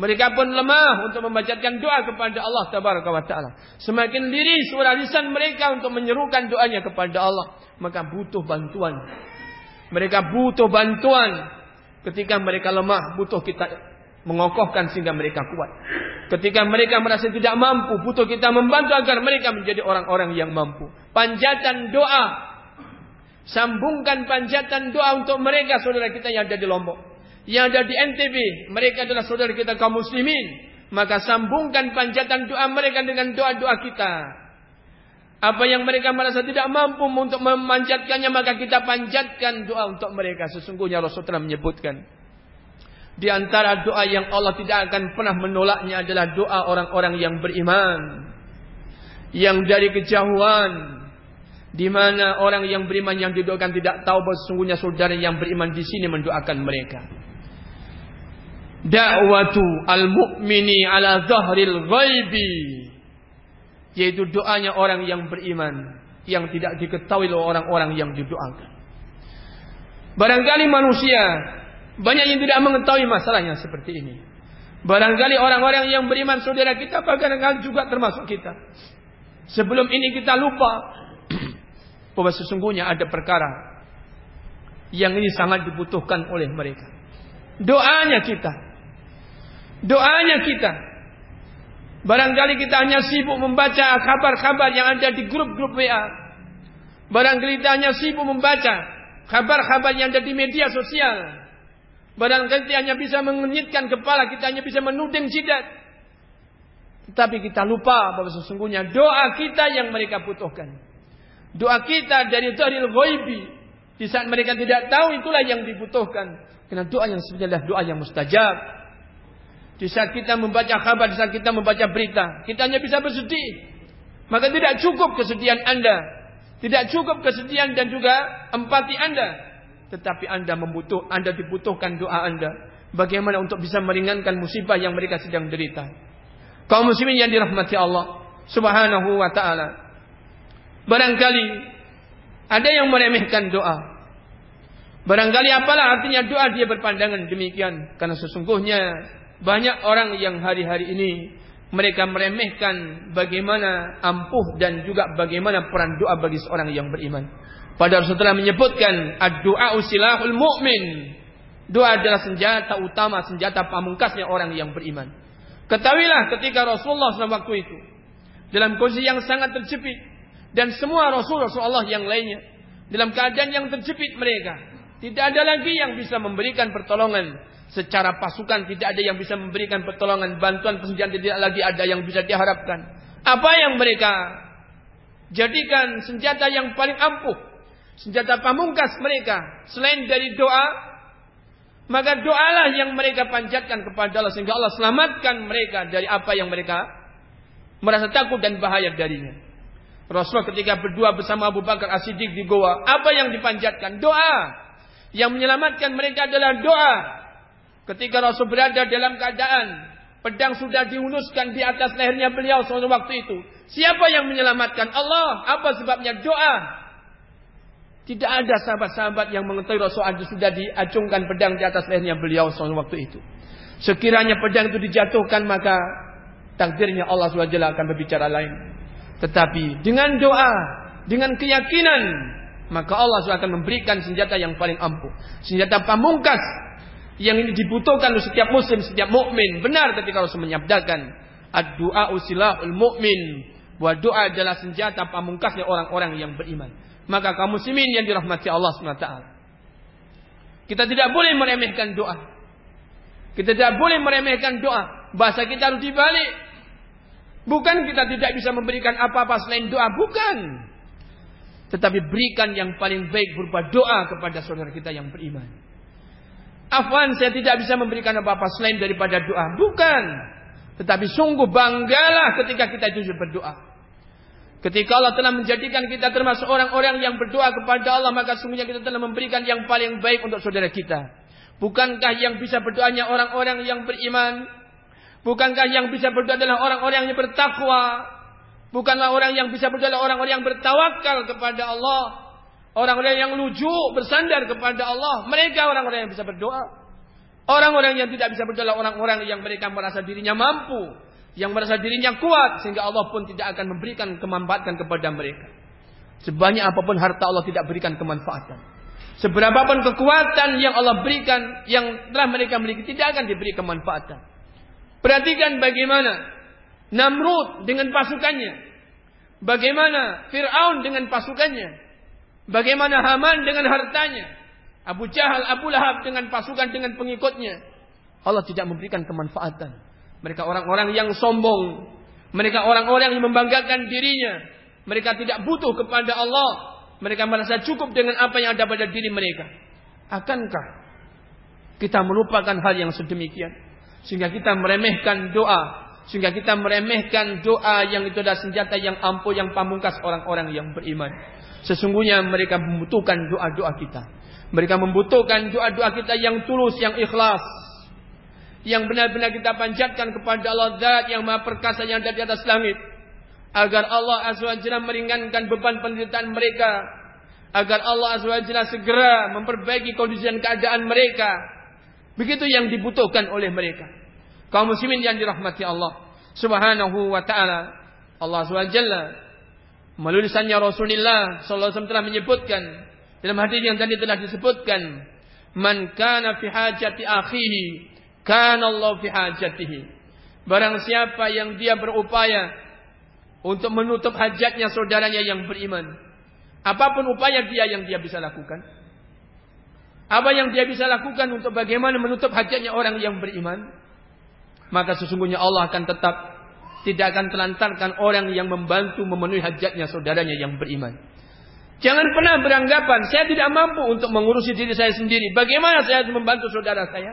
Speaker 3: mereka pun lemah untuk membacakan doa kepada Allah tabaraka wa taala. Semakin lirih suara lisan mereka untuk menyerukan doanya kepada Allah, maka butuh bantuan. Mereka butuh bantuan ketika mereka lemah, butuh kita mengokohkan sehingga mereka kuat. Ketika mereka merasa tidak mampu, butuh kita membantu agar mereka menjadi orang-orang yang mampu. Panjatan doa. Sambungkan panjatan doa untuk mereka saudara kita yang ada di Lombok. Yang ada di NTB. Mereka adalah saudara kita kaum muslimin. Maka sambungkan panjatan doa mereka dengan doa-doa kita. Apa yang mereka merasa tidak mampu untuk memanjatkannya maka kita panjatkan doa untuk mereka. Sesungguhnya Rasulullah menyebutkan. Di antara doa yang Allah tidak akan pernah menolaknya adalah doa orang-orang yang beriman. Yang dari kejauhan. Di mana orang yang beriman yang didoakan tidak tahu bahwa sesungguhnya saudara yang beriman di sini mendoakan mereka. Da'watu al-mu'mini ala zahril ghaibi. Yaitu doanya orang yang beriman. Yang tidak diketahui oleh orang-orang yang didoakan. Barangkali manusia banyak yang tidak mengetahui masalahnya seperti ini. Barangkali orang-orang yang beriman saudara kita barangkali juga termasuk kita. Sebelum ini kita lupa <clears throat> bahwa sesungguhnya ada perkara yang ini sangat dibutuhkan oleh mereka. Doanya kita. Doanya kita. Barangkali kita hanya sibuk membaca kabar-kabar yang ada di grup-grup WA. Barangkali kita hanya sibuk membaca kabar-kabar yang ada di media sosial. Barangkali kita hanya bisa mengenyitkan kepala, kita hanya bisa menuding jidat. Tetapi kita lupa bahwa sesungguhnya doa kita yang mereka butuhkan. Doa kita dari Tuhanil Ghaibi. Di saat mereka tidak tahu itulah yang dibutuhkan. Karena doa yang sebenarnya adalah doa yang mustajab. Di saat kita membaca kabar, di saat kita membaca berita, kita hanya bisa bersedih. Maka tidak cukup kesedihan Anda. Tidak cukup kesedihan dan juga empati Anda. Tetapi Anda membutuh, Anda dibutuhkan doa Anda. Bagaimana untuk bisa meringankan musibah yang mereka sedang derita. Kaum muslimin yang dirahmati Allah Subhanahu wa taala. Barangkali ada yang meremehkan doa. Barangkali apalah artinya doa dia berpandangan demikian karena sesungguhnya banyak orang yang hari-hari ini mereka meremehkan bagaimana ampuh dan juga bagaimana peran doa bagi seorang yang beriman. Padahal setelah menyebutkan ad-du'a usilahul mu'min. Doa adalah senjata utama, senjata pamungkasnya orang yang beriman. Ketahuilah ketika Rasulullah SAW waktu itu. Dalam kondisi yang sangat terjepit. Dan semua Rasul Rasulullah yang lainnya. Dalam keadaan yang terjepit mereka. Tidak ada lagi yang bisa memberikan pertolongan. Secara pasukan tidak ada yang bisa memberikan pertolongan. Bantuan persenjataan tidak lagi ada yang bisa diharapkan. Apa yang mereka jadikan senjata yang paling ampuh senjata pamungkas mereka selain dari doa maka doalah yang mereka panjatkan kepada Allah sehingga Allah selamatkan mereka dari apa yang mereka merasa takut dan bahaya darinya. Rasulullah ketika berdua bersama Abu Bakar As-Siddiq di goa, apa yang dipanjatkan? Doa. Yang menyelamatkan mereka adalah doa. Ketika Rasul berada dalam keadaan pedang sudah dihunuskan di atas lehernya beliau selama waktu itu. Siapa yang menyelamatkan? Allah. Apa sebabnya? Doa. Tidak ada sahabat-sahabat yang mengetahui Rasul sudah diacungkan pedang di atas lehernya beliau selama waktu itu. Sekiranya pedang itu dijatuhkan maka takdirnya Allah SWT akan berbicara lain. Tetapi dengan doa, dengan keyakinan, maka Allah SWT akan memberikan senjata yang paling ampuh. Senjata pamungkas yang ini dibutuhkan oleh setiap muslim, setiap mukmin. Benar ketika Rasul menyabdakan, "Ad-du'a usilahul mu'min." Bahwa doa adalah senjata pamungkasnya orang-orang yang beriman maka kaum muslimin yang dirahmati Allah SWT. Kita tidak boleh meremehkan doa. Kita tidak boleh meremehkan doa. Bahasa kita harus dibalik. Bukan kita tidak bisa memberikan apa-apa selain doa. Bukan. Tetapi berikan yang paling baik berupa doa kepada saudara kita yang beriman. Afwan saya tidak bisa memberikan apa-apa selain daripada doa. Bukan. Tetapi sungguh banggalah ketika kita jujur berdoa. Ketika Allah telah menjadikan kita termasuk orang-orang yang berdoa kepada Allah, maka sungguhnya kita telah memberikan yang paling baik untuk saudara kita. Bukankah yang bisa berdoanya orang-orang yang beriman? Bukankah yang bisa berdoa adalah orang-orang yang bertakwa? Bukanlah orang yang bisa berdoa orang-orang yang bertawakal kepada Allah. Orang-orang yang lucu bersandar kepada Allah. Mereka orang-orang yang bisa berdoa. Orang-orang yang tidak bisa berdoa orang-orang yang mereka merasa dirinya mampu. Yang merasa dirinya kuat. Sehingga Allah pun tidak akan memberikan kemanfaatan kepada mereka. Sebanyak apa pun harta Allah tidak berikan kemanfaatan. Seberapapun kekuatan yang Allah berikan. Yang telah mereka miliki tidak akan diberi kemanfaatan. Perhatikan bagaimana Namrud dengan pasukannya. Bagaimana Fir'aun dengan pasukannya. Bagaimana Haman dengan hartanya. Abu Jahal, Abu Lahab dengan pasukan, dengan pengikutnya. Allah tidak memberikan kemanfaatan. Mereka orang-orang yang sombong. Mereka orang-orang yang membanggakan dirinya. Mereka tidak butuh kepada Allah. Mereka merasa cukup dengan apa yang ada pada diri mereka. Akankah kita melupakan hal yang sedemikian? Sehingga kita meremehkan doa sehingga kita meremehkan doa yang itu adalah senjata yang ampuh, yang pamungkas orang-orang yang beriman. Sesungguhnya mereka membutuhkan doa-doa kita. Mereka membutuhkan doa-doa kita yang tulus, yang ikhlas. Yang benar-benar kita panjatkan kepada Allah Zat yang maha perkasa yang ada di atas langit. Agar Allah SWT meringankan beban penderitaan mereka. Agar Allah SWT segera memperbaiki kondisi dan keadaan mereka. Begitu yang dibutuhkan oleh mereka kaum muslimin yang dirahmati Allah Subhanahu wa taala. Allah SWT melalui lisannya Rasulullah wasallam telah menyebutkan dalam hadis yang tadi telah disebutkan, "Man kana fi hajati akhihi, kana Allah fi hajatihi." Barang siapa yang dia berupaya untuk menutup hajatnya saudaranya yang beriman, apa pun upaya dia yang dia bisa lakukan, apa yang dia bisa lakukan untuk bagaimana menutup hajatnya orang yang beriman, maka sesungguhnya Allah akan tetap tidak akan telantarkan orang yang membantu memenuhi hajatnya saudaranya yang beriman. Jangan pernah beranggapan saya tidak mampu untuk mengurusi diri saya sendiri. Bagaimana saya harus membantu saudara saya?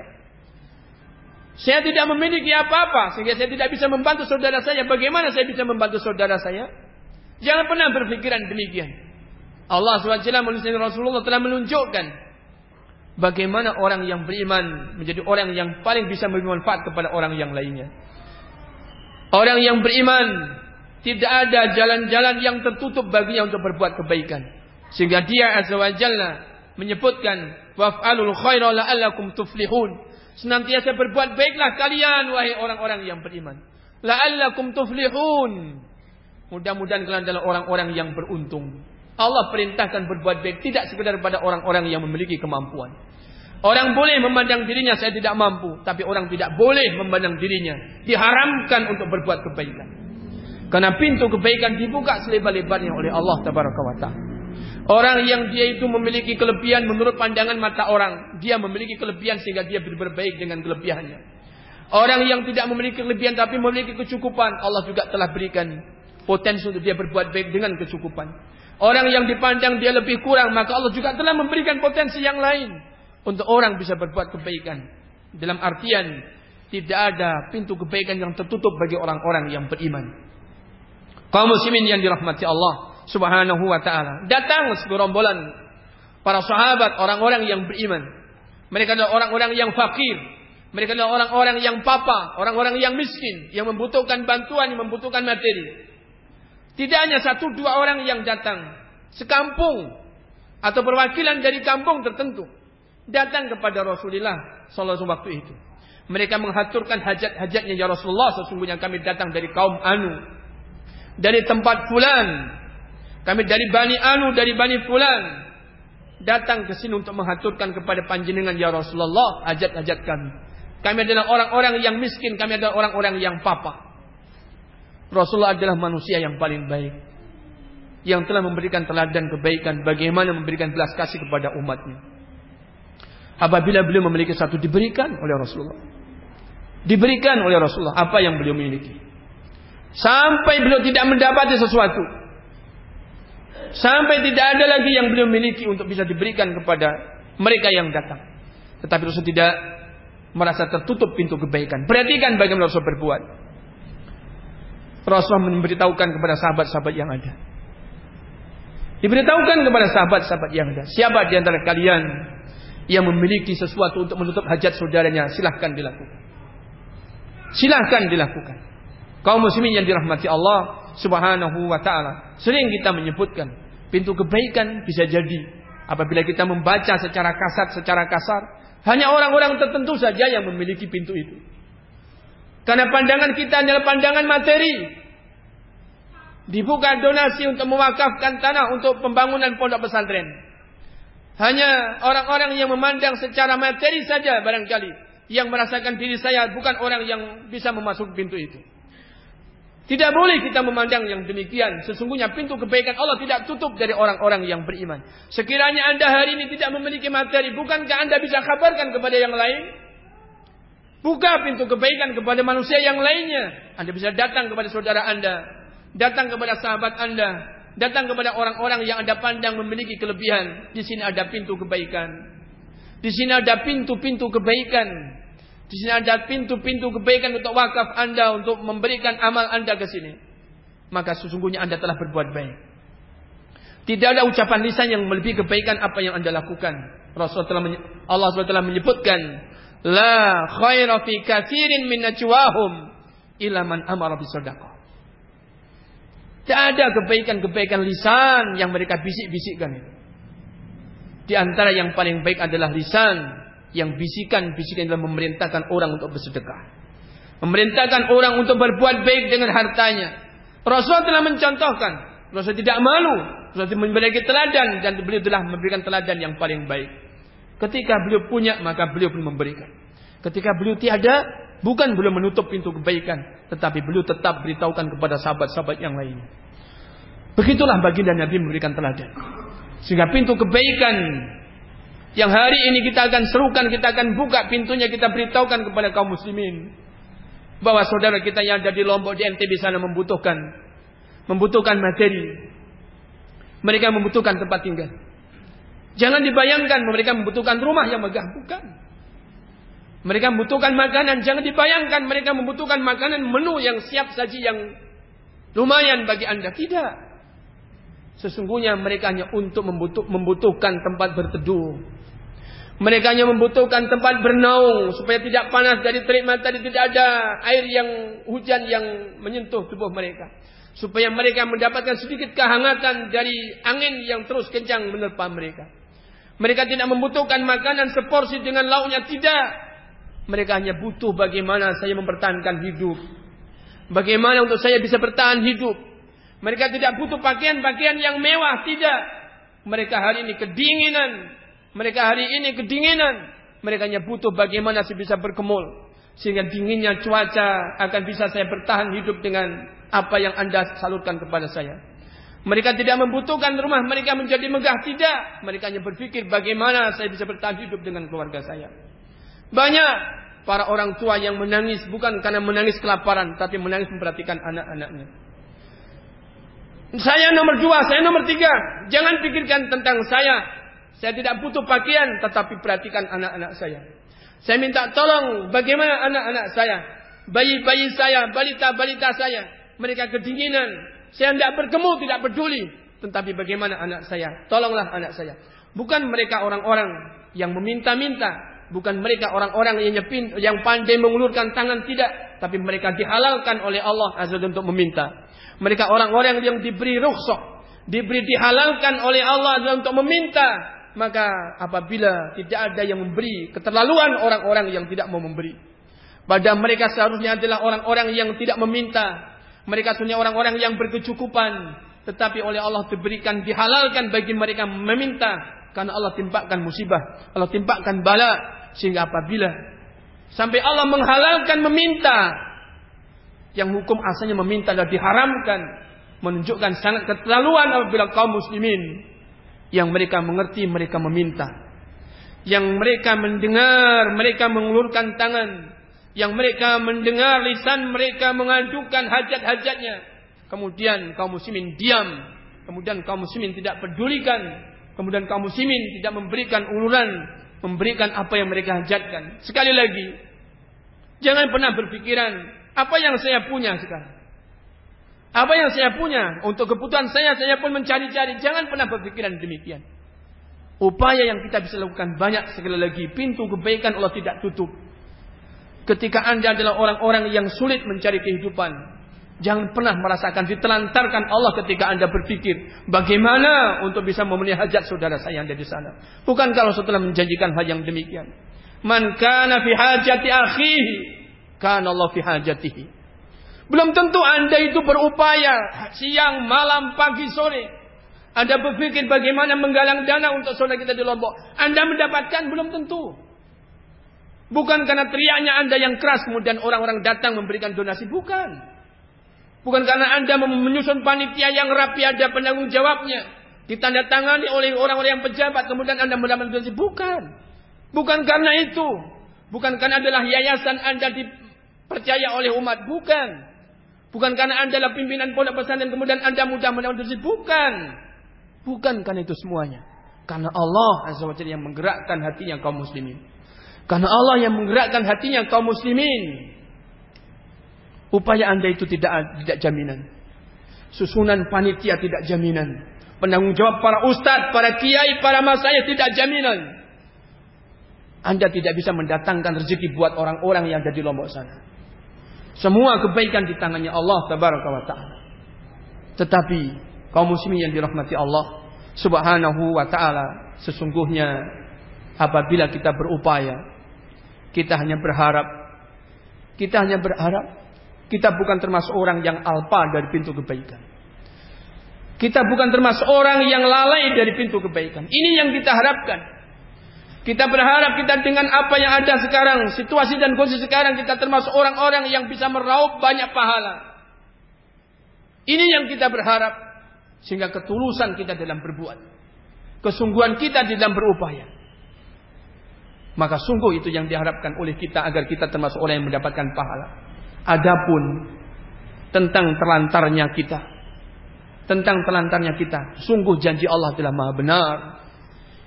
Speaker 3: Saya tidak memiliki apa-apa sehingga saya tidak bisa membantu saudara saya. Bagaimana saya bisa membantu saudara saya? Jangan pernah berpikiran demikian. Allah SWT menuliskan Rasulullah telah menunjukkan Bagaimana orang yang beriman menjadi orang yang paling bisa memberi manfaat kepada orang yang lainnya. Orang yang beriman tidak ada jalan-jalan yang tertutup baginya untuk berbuat kebaikan. Sehingga dia azza wa jalla menyebutkan waf'alul khaira la'allakum tuflihun. Senantiasa berbuat baiklah kalian wahai orang-orang yang beriman. La'allakum tuflihun. Mudah-mudahan kalian adalah orang-orang yang beruntung. Allah perintahkan berbuat baik tidak sekedar pada orang-orang yang memiliki kemampuan. Orang boleh memandang dirinya saya tidak mampu, tapi orang tidak boleh memandang dirinya diharamkan untuk berbuat kebaikan. Karena pintu kebaikan dibuka selebar-lebarnya oleh Allah wa taala. Orang yang dia itu memiliki kelebihan menurut pandangan mata orang, dia memiliki kelebihan sehingga dia berbaik dengan kelebihannya. Orang yang tidak memiliki kelebihan tapi memiliki kecukupan, Allah juga telah berikan potensi untuk dia berbuat baik dengan kecukupan. Orang yang dipandang dia lebih kurang, maka Allah juga telah memberikan potensi yang lain untuk orang bisa berbuat kebaikan. Dalam artian tidak ada pintu kebaikan yang tertutup bagi orang-orang yang beriman. Kaum muslimin yang dirahmati Allah Subhanahu wa taala. Datang segerombolan para sahabat, orang-orang yang beriman. Mereka adalah orang-orang yang fakir. Mereka adalah orang-orang yang papa, orang-orang yang miskin, yang membutuhkan bantuan, yang membutuhkan materi. Tidak hanya satu dua orang yang datang, sekampung atau perwakilan dari kampung tertentu datang kepada Rasulullah sallallahu waktu itu. Mereka menghaturkan hajat-hajatnya ya Rasulullah sesungguhnya kami datang dari kaum Anu dari tempat fulan kami dari Bani Anu dari Bani fulan datang ke sini untuk menghaturkan kepada panjenengan ya Rasulullah hajat-hajat kami. Kami adalah orang-orang yang miskin, kami adalah orang-orang yang papa. Rasulullah adalah manusia yang paling baik. Yang telah memberikan teladan kebaikan. Bagaimana memberikan belas kasih kepada umatnya. Apabila beliau memiliki satu diberikan oleh Rasulullah. Diberikan oleh Rasulullah apa yang beliau miliki. Sampai beliau tidak mendapati sesuatu. Sampai tidak ada lagi yang beliau miliki untuk bisa diberikan kepada mereka yang datang. Tetapi Rasul tidak merasa tertutup pintu kebaikan. Perhatikan bagaimana Rasul berbuat. Rasulullah memberitahukan kepada sahabat-sahabat yang ada. Diberitahukan kepada sahabat-sahabat yang ada. Siapa di antara kalian yang memiliki sesuatu untuk menutup hajat saudaranya, silahkan dilakukan. Silahkan dilakukan. Kaum muslimin yang dirahmati Allah Subhanahu wa taala. Sering kita menyebutkan pintu kebaikan bisa jadi apabila kita membaca secara kasar secara kasar hanya orang-orang tertentu saja yang memiliki pintu itu. Karena pandangan kita adalah pandangan materi. Dibuka donasi untuk mewakafkan tanah untuk pembangunan pondok pesantren. Hanya orang-orang yang memandang secara materi saja barangkali. Yang merasakan diri saya bukan orang yang bisa memasuki pintu itu. Tidak boleh kita memandang yang demikian. Sesungguhnya pintu kebaikan Allah tidak tutup dari orang-orang yang beriman. Sekiranya anda hari ini tidak memiliki materi. Bukankah anda bisa kabarkan kepada yang lain? Buka pintu kebaikan kepada manusia yang lainnya. Anda bisa datang kepada saudara Anda, datang kepada sahabat Anda, datang kepada orang-orang yang Anda pandang memiliki kelebihan. Di sini ada pintu kebaikan. Di sini ada pintu-pintu kebaikan. Di sini ada pintu-pintu kebaikan untuk wakaf Anda, untuk memberikan amal Anda ke sini. Maka sesungguhnya Anda telah berbuat baik. Tidak ada ucapan lisan yang melebihi kebaikan apa yang Anda lakukan. Rasulullah Allah SWT menyebutkan La khaira fi katsirin min najwahum illa man amara bisadaqah. Tidak ada kebaikan-kebaikan lisan yang mereka bisik-bisikkan. Di antara yang paling baik adalah lisan yang bisikan-bisikan adalah memerintahkan orang untuk bersedekah. Memerintahkan orang untuk berbuat baik dengan hartanya. Rasul telah mencontohkan. Rasul tidak malu. Rasul memberikan teladan dan beliau telah memberikan teladan yang paling baik. Ketika beliau punya, maka beliau pun memberikan. Ketika beliau tiada, bukan beliau menutup pintu kebaikan, tetapi beliau tetap beritahukan kepada sahabat-sahabat yang lain. Begitulah baginda Nabi memberikan teladan. Sehingga pintu kebaikan yang hari ini kita akan serukan, kita akan buka pintunya, kita beritahukan kepada kaum muslimin. Bahwa saudara kita yang ada di Lombok, di NTB sana membutuhkan. Membutuhkan materi. Mereka membutuhkan tempat tinggal. Jangan dibayangkan mereka membutuhkan rumah yang megah, bukan. Mereka membutuhkan makanan, jangan dibayangkan mereka membutuhkan makanan menu yang siap saji yang lumayan bagi Anda. Tidak. Sesungguhnya mereka hanya untuk membutuh, membutuhkan tempat berteduh. Mereka hanya membutuhkan tempat bernaung supaya tidak panas dari terik matahari, tidak ada air yang hujan yang menyentuh tubuh mereka. Supaya mereka mendapatkan sedikit kehangatan dari angin yang terus kencang menerpa mereka. Mereka tidak membutuhkan makanan seporsi dengan lauknya. Tidak. Mereka hanya butuh bagaimana saya mempertahankan hidup. Bagaimana untuk saya bisa bertahan hidup. Mereka tidak butuh pakaian-pakaian yang mewah. Tidak. Mereka hari ini kedinginan. Mereka hari ini kedinginan. Mereka hanya butuh bagaimana saya bisa berkemul. Sehingga dinginnya cuaca akan bisa saya bertahan hidup dengan apa yang anda salurkan kepada saya. Mereka tidak membutuhkan rumah mereka menjadi megah. Tidak. Mereka hanya berpikir bagaimana saya bisa bertahan hidup dengan keluarga saya. Banyak para orang tua yang menangis bukan karena menangis kelaparan. Tapi menangis memperhatikan anak-anaknya. Saya nomor dua, saya nomor tiga. Jangan pikirkan tentang saya. Saya tidak butuh pakaian. Tetapi perhatikan anak-anak saya. Saya minta tolong bagaimana anak-anak saya. Bayi-bayi saya, balita-balita saya. Mereka kedinginan, saya tidak berkemu, tidak peduli. Tetapi bagaimana anak saya? Tolonglah anak saya. Bukan mereka orang-orang yang meminta-minta. Bukan mereka orang-orang yang nyepin, yang pandai mengulurkan tangan tidak. Tapi mereka dihalalkan oleh Allah Azza untuk meminta. Mereka orang-orang yang diberi rukhsah. Diberi dihalalkan oleh Allah Azza untuk meminta. Maka apabila tidak ada yang memberi keterlaluan orang-orang yang tidak mau memberi. Pada mereka seharusnya adalah orang-orang yang tidak meminta. Mereka sebenarnya orang-orang yang berkecukupan. Tetapi oleh Allah diberikan, dihalalkan bagi mereka meminta. Karena Allah timpakan musibah. Allah timpakan bala. Sehingga apabila sampai Allah menghalalkan meminta. Yang hukum asalnya meminta adalah diharamkan. Menunjukkan sangat keterlaluan apabila kaum muslimin. Yang mereka mengerti, mereka meminta. Yang mereka mendengar, mereka mengulurkan tangan yang mereka mendengar lisan mereka mengadukan hajat-hajatnya. Kemudian kaum muslimin diam. Kemudian kaum muslimin tidak pedulikan. Kemudian kaum muslimin tidak memberikan uluran. Memberikan apa yang mereka hajatkan. Sekali lagi. Jangan pernah berpikiran. Apa yang saya punya sekarang. Apa yang saya punya. Untuk kebutuhan saya, saya pun mencari-cari. Jangan pernah berpikiran demikian. Upaya yang kita bisa lakukan banyak sekali lagi. Pintu kebaikan Allah tidak tutup. Ketika Anda adalah orang-orang yang sulit mencari kehidupan. Jangan pernah merasakan ditelantarkan Allah ketika Anda berpikir bagaimana untuk bisa memenuhi hajat saudara saya yang ada di sana. Bukan kalau setelah menjanjikan hal yang demikian. Man kana fi hajati akhihi, kana Allah fi hajatihi. Belum tentu Anda itu berupaya siang, malam, pagi, sore. Anda berpikir bagaimana menggalang dana untuk saudara kita di Lombok. Anda mendapatkan belum tentu. Bukan karena teriaknya Anda yang keras kemudian orang-orang datang memberikan donasi. Bukan. Bukan karena Anda menyusun panitia yang rapi ada penanggung jawabnya. Ditandatangani oleh orang-orang yang pejabat. Kemudian Anda mendapatkan donasi. Bukan. Bukan karena itu. Bukan karena adalah yayasan Anda dipercaya oleh umat. Bukan. Bukan karena Anda adalah pimpinan pondok pesantren kemudian Anda mudah mendapatkan donasi. Bukan. Bukan karena itu semuanya. Karena Allah Azza wa yang menggerakkan hatinya kaum muslimin. Karena Allah yang menggerakkan hatinya kaum muslimin. Upaya Anda itu tidak tidak jaminan. Susunan panitia tidak jaminan. Penanggung jawab para ustadz, para kiai, para masaya tidak jaminan. Anda tidak bisa mendatangkan rezeki buat orang-orang yang ada di Lombok sana. Semua kebaikan di tangannya Allah tabaraka wa taala. Tetapi kaum muslimin yang dirahmati Allah Subhanahu wa taala, sesungguhnya apabila kita berupaya, kita hanya berharap kita hanya berharap kita bukan termasuk orang yang alpa dari pintu kebaikan. Kita bukan termasuk orang yang lalai dari pintu kebaikan. Ini yang kita harapkan. Kita berharap kita dengan apa yang ada sekarang, situasi dan kondisi sekarang kita termasuk orang-orang yang bisa meraup banyak pahala. Ini yang kita berharap sehingga ketulusan kita dalam berbuat, kesungguhan kita dalam berupaya. Maka sungguh itu yang diharapkan oleh kita agar kita termasuk orang yang mendapatkan pahala. Adapun tentang terlantarnya kita, tentang terlantarnya kita, sungguh janji Allah telah maha benar.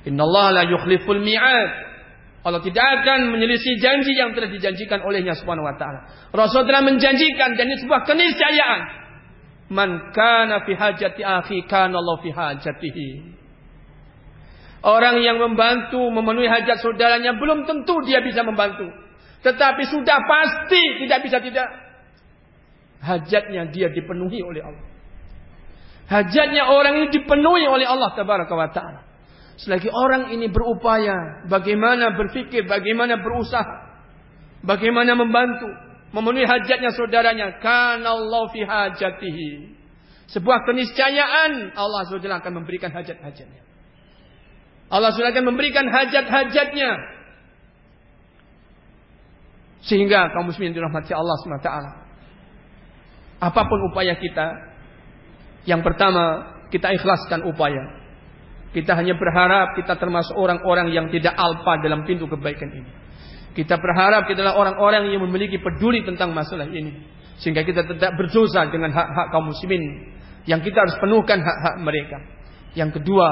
Speaker 3: Inna Allah la yukhliful mi'ad. Allah tidak akan menyelisih janji yang telah dijanjikan olehnya subhanahu wa ta'ala. Rasul telah menjanjikan dan ini sebuah keniscayaan. Man kana fi hajati akhi kana Allah fi hajatihi. Orang yang membantu memenuhi hajat saudaranya belum tentu dia bisa membantu. Tetapi sudah pasti tidak bisa tidak. Hajatnya dia dipenuhi oleh Allah. Hajatnya orang ini dipenuhi oleh Allah tabaraka wa ta'ala. Selagi orang ini berupaya, bagaimana berpikir, bagaimana berusaha, bagaimana membantu, memenuhi hajatnya saudaranya, kan Allah fi hajatihi. Sebuah keniscayaan Allah SWT akan memberikan hajat-hajatnya. Allah SWT akan memberikan hajat-hajatnya sehingga kaum muslimin dirahmati Allah SWT. Apa pun upaya kita, yang pertama kita ikhlaskan upaya. Kita hanya berharap kita termasuk orang-orang yang tidak alpa dalam pintu kebaikan ini. Kita berharap kita adalah orang-orang yang memiliki peduli tentang masalah ini. Sehingga kita tidak berdosa dengan hak-hak kaum muslimin. Yang kita harus penuhkan hak-hak mereka. Yang kedua,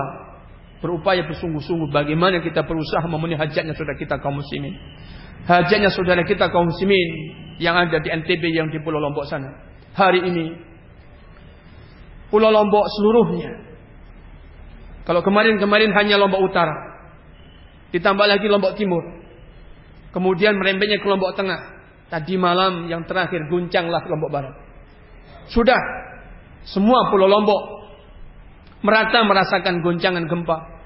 Speaker 3: berupaya bersungguh-sungguh bagaimana kita berusaha memenuhi hajatnya saudara kita kaum muslimin hajatnya saudara kita kaum muslimin yang ada di NTB yang di Pulau Lombok sana. Hari ini Pulau Lombok seluruhnya. Kalau kemarin-kemarin hanya Lombok Utara. Ditambah lagi Lombok Timur. Kemudian merembetnya ke Lombok Tengah. Tadi malam yang terakhir guncanglah Lombok Barat. Sudah semua Pulau Lombok merata merasakan goncangan gempa.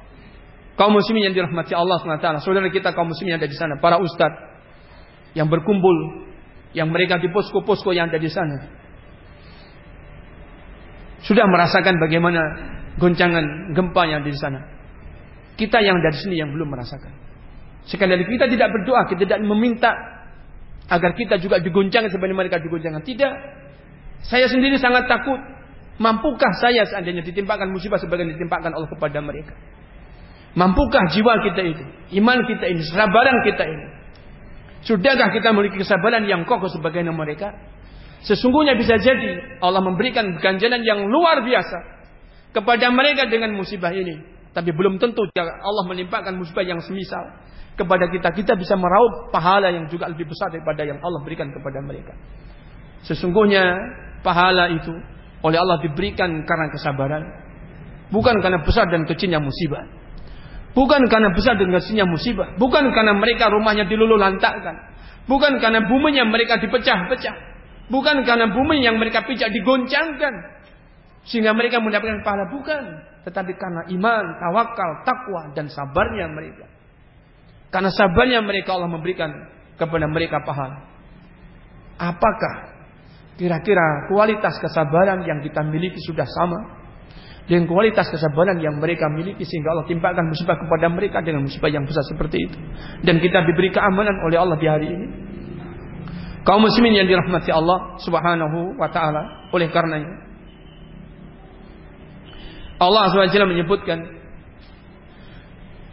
Speaker 3: Kaum muslimin yang dirahmati Allah SWT. Saudara kita kaum muslimin yang ada di sana. Para ustadz yang berkumpul, yang mereka di posko-posko yang ada di sana. Sudah merasakan bagaimana goncangan gempa yang ada di sana. Kita yang dari sini yang belum merasakan. Sekali lagi kita tidak berdoa, kita tidak meminta agar kita juga digoncang seperti mereka digoncangkan. Tidak. Saya sendiri sangat takut. Mampukah saya seandainya ditimpakan musibah sebagian ditimpakan Allah kepada mereka? Mampukah jiwa kita itu, iman kita ini, sabaran kita ini Sudahkah kita memiliki kesabaran yang kokoh sebagaimana mereka? Sesungguhnya bisa jadi Allah memberikan ganjaran yang luar biasa kepada mereka dengan musibah ini. Tapi belum tentu Allah melimpahkan musibah yang semisal kepada kita. Kita bisa meraup pahala yang juga lebih besar daripada yang Allah berikan kepada mereka. Sesungguhnya pahala itu oleh Allah diberikan karena kesabaran. Bukan karena besar dan kecilnya musibah. Bukan karena besar dan kecilnya musibah. Bukan karena mereka rumahnya diluluh lantakkan. Bukan karena buminya mereka dipecah-pecah. Bukan karena bumi yang mereka pijak digoncangkan. Sehingga mereka mendapatkan pahala. Bukan. Tetapi karena iman, tawakal, takwa, dan sabarnya mereka. Karena sabarnya mereka Allah memberikan kepada mereka pahala. Apakah kira-kira kualitas kesabaran yang kita miliki sudah sama dengan kualitas kesabaran yang mereka miliki sehingga Allah timpakan musibah kepada mereka dengan musibah yang besar seperti itu. Dan kita diberi keamanan oleh Allah di hari ini. Kaum muslimin yang dirahmati Allah Subhanahu wa taala. Oleh karenanya Allah SWT menyebutkan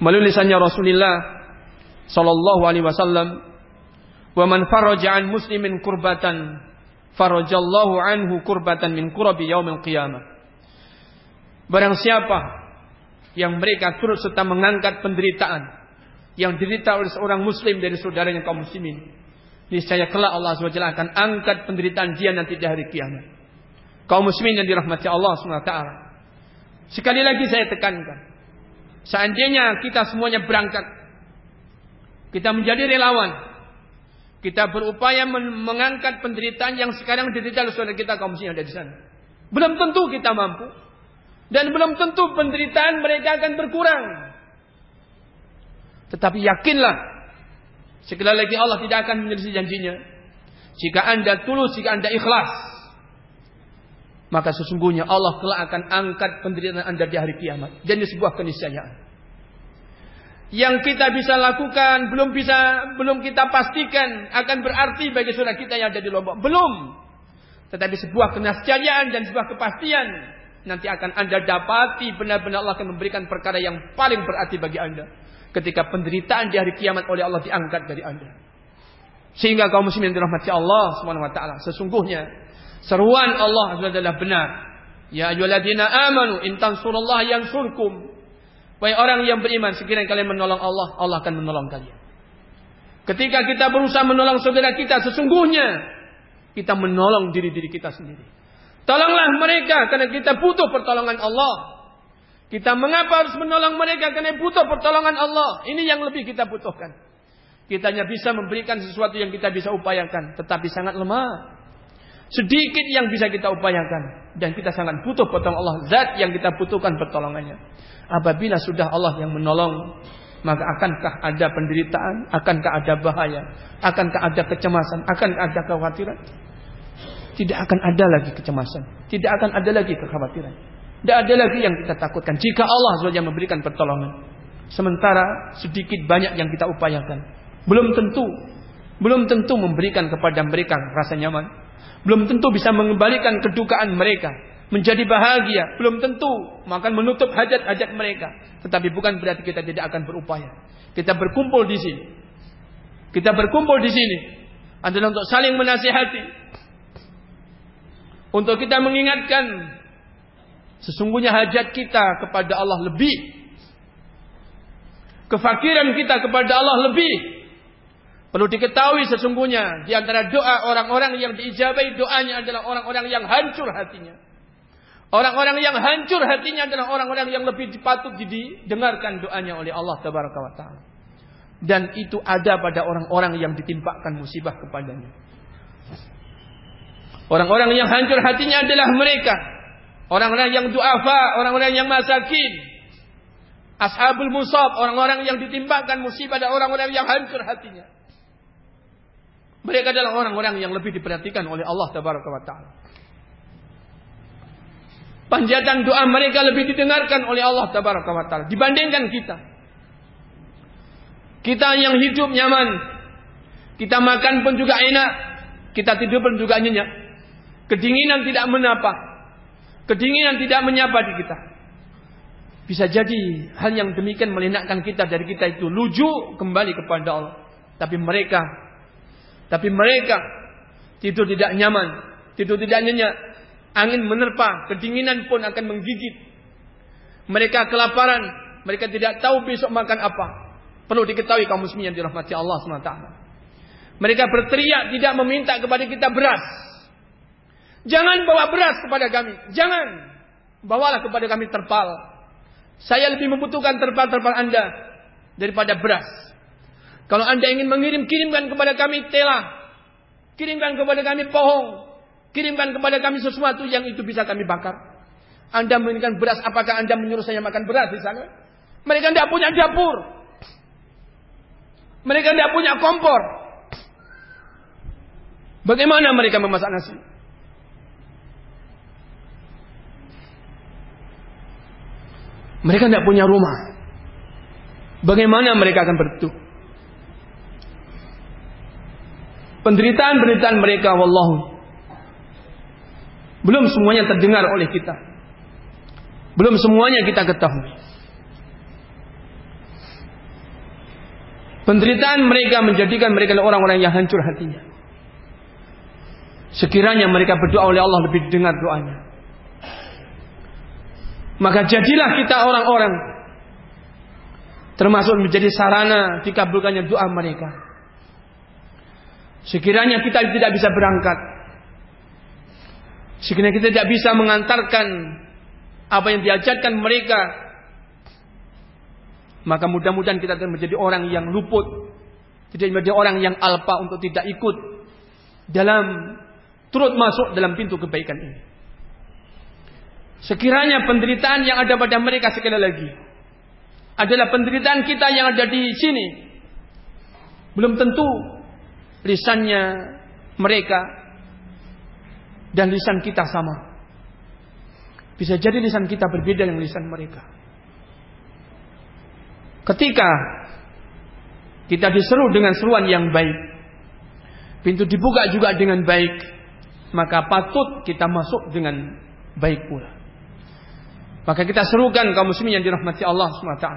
Speaker 3: melalui lisannya Rasulullah sallallahu alaihi wasallam Wa man faraja an muslimin kurbatan farajallahu anhu kurbatan min kurabi yaumil qiyamah. Barang siapa yang mereka turut serta mengangkat penderitaan yang diderita oleh seorang muslim dari saudaranya kaum muslimin. Niscaya kelak Allah SWT akan angkat penderitaan dia nanti di hari kiamat. Kaum muslimin yang dirahmati Allah SWT. Sekali lagi saya tekankan. Seandainya kita semuanya berangkat. Kita menjadi relawan. Kita berupaya mengangkat penderitaan yang sekarang diderita oleh saudara kita kaum muslimin ada di sana. Belum tentu kita mampu. Dan belum tentu penderitaan mereka akan berkurang. Tetapi yakinlah. Sekali lagi Allah tidak akan menyelisih janjinya. Jika anda tulus, jika anda ikhlas. Maka sesungguhnya Allah telah akan angkat penderitaan anda di hari kiamat. Ini sebuah keniscayaan yang kita bisa lakukan belum bisa belum kita pastikan akan berarti bagi saudara kita yang ada di Lombok. Belum. Tetapi sebuah keniscayaan dan sebuah kepastian nanti akan Anda dapati benar-benar Allah akan memberikan perkara yang paling berarti bagi Anda ketika penderitaan di hari kiamat oleh Allah diangkat dari Anda. Sehingga kaum muslimin dirahmati Allah Subhanahu wa taala, sesungguhnya seruan Allah adalah benar. Ya ayyuhalladzina amanu in tansurullaha yansurkum Wahai orang yang beriman, sekiranya kalian menolong Allah, Allah akan menolong kalian. Ketika kita berusaha menolong saudara kita, sesungguhnya kita menolong diri-diri kita sendiri. Tolonglah mereka karena kita butuh pertolongan Allah. Kita mengapa harus menolong mereka karena butuh pertolongan Allah. Ini yang lebih kita butuhkan. Kita hanya bisa memberikan sesuatu yang kita bisa upayakan, tetapi sangat lemah. Sedikit yang bisa kita upayakan dan kita sangat butuh pertolongan Allah. Zat yang kita butuhkan pertolongannya. Apabila sudah Allah yang menolong, maka akankah ada penderitaan, akankah ada bahaya, akankah ada kecemasan, akankah ada kekhawatiran? Tidak akan ada lagi kecemasan, tidak akan ada lagi kekhawatiran. Tidak ada lagi yang kita takutkan jika Allah saja memberikan pertolongan. Sementara sedikit banyak yang kita upayakan, belum tentu belum tentu memberikan kepada mereka rasa nyaman, belum tentu bisa mengembalikan kedukaan mereka, menjadi bahagia. Belum tentu makan menutup hajat-hajat mereka. Tetapi bukan berarti kita tidak akan berupaya. Kita berkumpul di sini. Kita berkumpul di sini adalah untuk saling menasihati. Untuk kita mengingatkan sesungguhnya hajat kita kepada Allah lebih. Kefakiran kita kepada Allah lebih. Perlu diketahui sesungguhnya di antara doa orang-orang yang diijabai doanya adalah orang-orang yang hancur hatinya. Orang-orang yang hancur hatinya adalah orang-orang yang lebih patut didengarkan doanya oleh Allah Taala. Dan itu ada pada orang-orang yang ditimpakan musibah kepadanya. Orang-orang yang hancur hatinya adalah mereka. Orang-orang yang duafa, orang-orang yang masakin. Ashabul musab, orang-orang yang ditimpakan musibah dan orang-orang yang hancur hatinya. Mereka adalah orang-orang yang lebih diperhatikan oleh Allah Taala. Panjatan doa mereka lebih didengarkan oleh Allah taala dibandingkan kita. Kita yang hidup nyaman, kita makan pun juga enak, kita tidur pun juga nyenyak. Kedinginan tidak menapa. Kedinginan tidak menyapa di kita. Bisa jadi hal yang demikian melenakkan kita dari kita itu luju kembali kepada Allah. Tapi mereka tapi mereka tidur tidak nyaman, tidur tidak nyenyak, Angin menerpa, kedinginan pun akan menggigit. Mereka kelaparan, mereka tidak tahu besok makan apa. Perlu diketahui kaum muslimin yang dirahmati Allah SWT. Mereka berteriak tidak meminta kepada kita beras. Jangan bawa beras kepada kami. Jangan. Bawalah kepada kami terpal. Saya lebih membutuhkan terpal-terpal Anda daripada beras. Kalau Anda ingin mengirim, kirimkan kepada kami telah. Kirimkan kepada kami pohon. Kirimkan kepada kami sesuatu yang itu bisa kami bakar. Anda menginginkan beras, apakah Anda menyuruh saya makan beras di sana? Mereka tidak punya dapur. Mereka tidak punya kompor. Bagaimana mereka memasak nasi? Mereka tidak punya rumah. Bagaimana mereka akan bertuh? Penderitaan-penderitaan mereka wallahu belum semuanya terdengar oleh kita. Belum semuanya kita ketahui. Penderitaan mereka menjadikan mereka orang-orang yang hancur hatinya. Sekiranya mereka berdoa oleh Allah lebih dengar doanya. Maka jadilah kita orang-orang termasuk menjadi sarana dikabulkannya doa mereka. Sekiranya kita tidak bisa berangkat, sekiranya kita tidak bisa mengantarkan apa yang diajarkan mereka, maka mudah-mudahan kita akan menjadi orang yang luput, tidak menjadi orang yang alpa untuk tidak ikut dalam turut masuk dalam pintu kebaikan ini. Sekiranya penderitaan yang ada pada mereka sekali lagi adalah penderitaan kita yang ada di sini. Belum tentu lisannya mereka dan lisan kita sama. Bisa jadi lisan kita berbeda dengan lisan mereka. Ketika kita diseru dengan seruan yang baik, pintu dibuka juga dengan baik, maka patut kita masuk dengan baik pula. Maka kita serukan kaum muslimin yang dirahmati Allah SWT.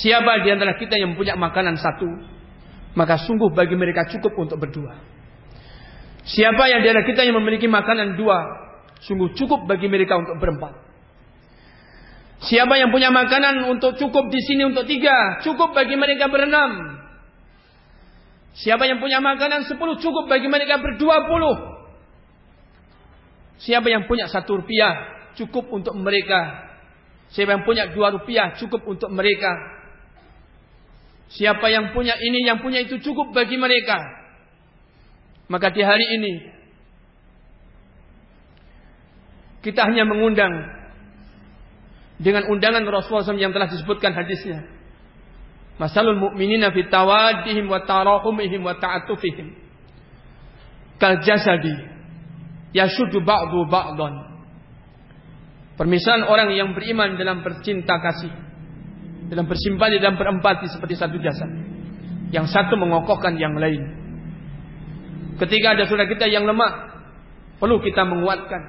Speaker 3: Siapa di antara kita yang punya makanan satu, maka sungguh bagi mereka cukup untuk berdua. Siapa yang di antara kita yang memiliki makanan dua, sungguh cukup bagi mereka untuk berempat. Siapa yang punya makanan untuk cukup di sini untuk tiga, cukup bagi mereka berenam. Siapa yang punya makanan sepuluh, cukup bagi mereka berdua puluh. Siapa yang punya satu rupiah, cukup untuk mereka. Siapa yang punya dua rupiah cukup untuk mereka. Siapa yang punya ini, yang punya itu cukup bagi mereka. Maka di hari ini kita hanya mengundang dengan undangan Rasulullah SAW yang telah disebutkan hadisnya. Masalul mu'minina fi tawadihim wa tarahumihim wa ta'atufihim. Kal jasadi yashudu ba'du ba'dan. Permisalan orang yang beriman dalam bercinta kasih. Dalam bersimpati dan berempati seperti satu jasad. Yang satu mengokohkan yang lain. Ketika ada saudara kita yang lemah, perlu kita menguatkan.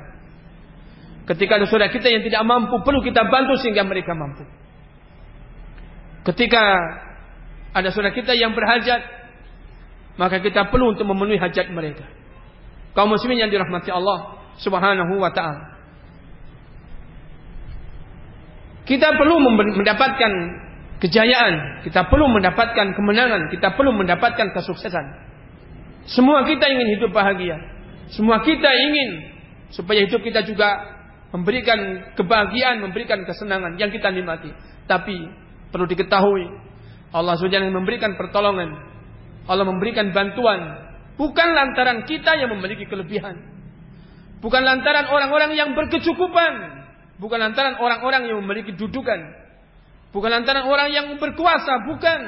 Speaker 3: Ketika ada saudara kita yang tidak mampu, perlu kita bantu sehingga mereka mampu. Ketika ada saudara kita yang berhajat, maka kita perlu untuk memenuhi hajat mereka. Kaum muslimin yang dirahmati Allah Subhanahu wa taala. Kita perlu mendapatkan kejayaan, kita perlu mendapatkan kemenangan, kita perlu mendapatkan kesuksesan. Semua kita ingin hidup bahagia. Semua kita ingin supaya hidup kita juga memberikan kebahagiaan, memberikan kesenangan yang kita nikmati. Tapi perlu diketahui Allah SWT memberikan pertolongan, Allah memberikan bantuan bukan lantaran kita yang memiliki kelebihan. Bukan lantaran orang-orang yang berkecukupan, Bukan lantaran orang-orang yang memiliki dudukan. Bukan lantaran orang yang berkuasa. Bukan.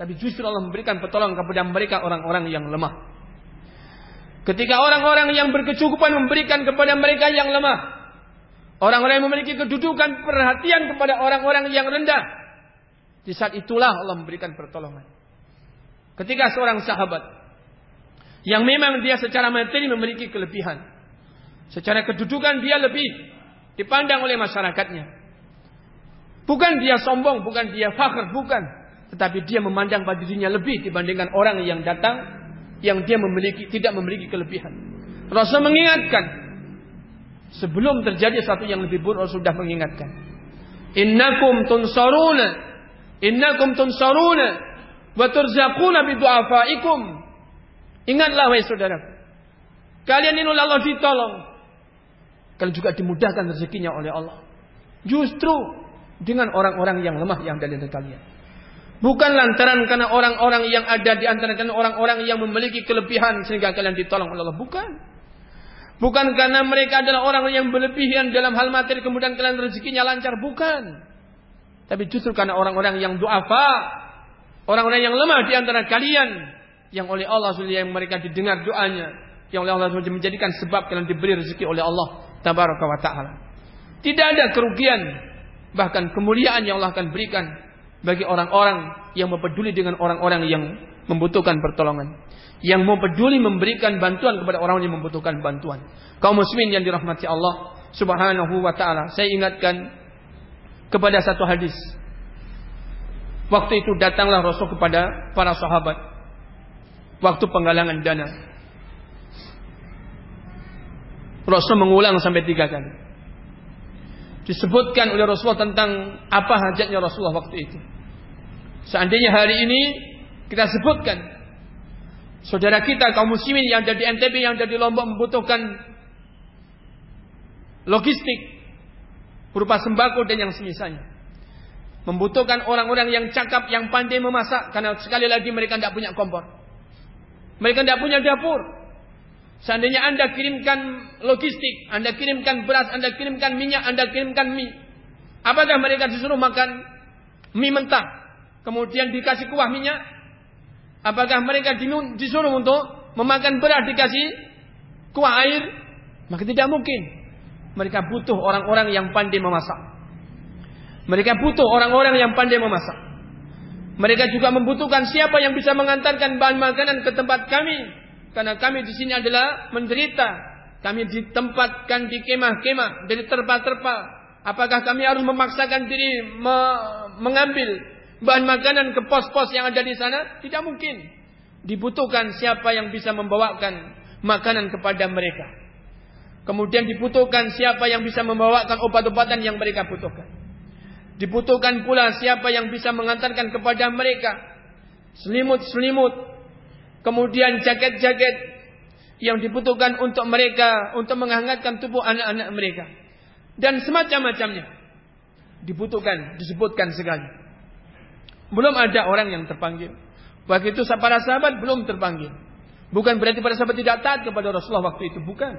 Speaker 3: Tapi justru Allah memberikan pertolongan kepada mereka orang-orang yang lemah. Ketika orang-orang yang berkecukupan memberikan kepada mereka yang lemah. Orang-orang yang memiliki kedudukan perhatian kepada orang-orang yang rendah. Di saat itulah Allah memberikan pertolongan. Ketika seorang sahabat. Yang memang dia secara materi memiliki kelebihan. Secara kedudukan dia lebih Dipandang oleh masyarakatnya. Bukan dia sombong, bukan dia fakir, bukan. Tetapi dia memandang pada dirinya lebih dibandingkan orang yang datang yang dia memiliki tidak memiliki kelebihan. Rasul mengingatkan sebelum terjadi sesuatu yang lebih buruk Rasul sudah mengingatkan. Innakum tunsaruna innakum tunsaruna wa turzaquna bi du'afaikum. Ingatlah wahai saudara. Kalian ini Allah ditolong Kalian juga dimudahkan rezekinya oleh Allah. Justru dengan orang-orang yang lemah yang dari kalian. Bukan lantaran karena orang-orang yang ada di antara kalian orang-orang yang memiliki kelebihan sehingga kalian ditolong oleh Allah. Bukan. Bukan karena mereka adalah orang yang berlebihan dalam hal materi kemudian kalian rezekinya lancar. Bukan. Tapi justru karena orang-orang yang duafa. Orang-orang yang lemah di antara kalian. Yang oleh Allah yang mereka didengar doanya. Yang oleh Allah menjadikan sebab kalian diberi rezeki oleh Allah. Tabaraka wa ta'ala. Tidak ada kerugian. Bahkan kemuliaan yang Allah akan berikan bagi orang-orang yang mempeduli dengan orang-orang yang membutuhkan pertolongan. Yang mau peduli memberikan bantuan kepada orang yang membutuhkan bantuan. Kaum muslimin yang dirahmati Allah Subhanahu wa taala. Saya ingatkan kepada satu hadis. Waktu itu datanglah Rasul kepada para sahabat. Waktu penggalangan dana. Rasul mengulang sampai tiga kali. Disebutkan oleh Rasulullah tentang apa hajatnya Rasulullah waktu itu. Seandainya hari ini kita sebutkan saudara kita kaum muslimin yang ada di NTB yang ada di Lombok membutuhkan logistik berupa sembako dan yang semisalnya. Membutuhkan orang-orang yang cakap, yang pandai memasak karena sekali lagi mereka tidak punya kompor. Mereka tidak punya dapur. Seandainya Anda kirimkan logistik, Anda kirimkan beras, Anda kirimkan minyak, Anda kirimkan mie. Apakah mereka disuruh makan mie mentah? kemudian dikasih kuah minyak, apakah mereka disuruh untuk memakan beras dikasih kuah air? Maka tidak mungkin. Mereka butuh orang-orang yang pandai memasak. Mereka butuh orang-orang yang pandai memasak. Mereka juga membutuhkan siapa yang bisa mengantarkan bahan makanan ke tempat kami. Karena kami di sini adalah menderita. Kami ditempatkan di kemah-kemah, dari terpa-terpa. Apakah kami harus memaksakan diri me mengambil bahan makanan ke pos-pos yang ada di sana? Tidak mungkin. Dibutuhkan siapa yang bisa membawakan makanan kepada mereka. Kemudian dibutuhkan siapa yang bisa membawakan obat-obatan yang mereka butuhkan. Dibutuhkan pula siapa yang bisa mengantarkan kepada mereka selimut-selimut, kemudian jaket-jaket yang dibutuhkan untuk mereka untuk menghangatkan tubuh anak-anak mereka dan semacam-macamnya dibutuhkan disebutkan sekali belum ada orang yang terpanggil. Waktu itu para sahabat belum terpanggil. Bukan berarti para sahabat tidak taat kepada Rasulullah waktu itu. Bukan.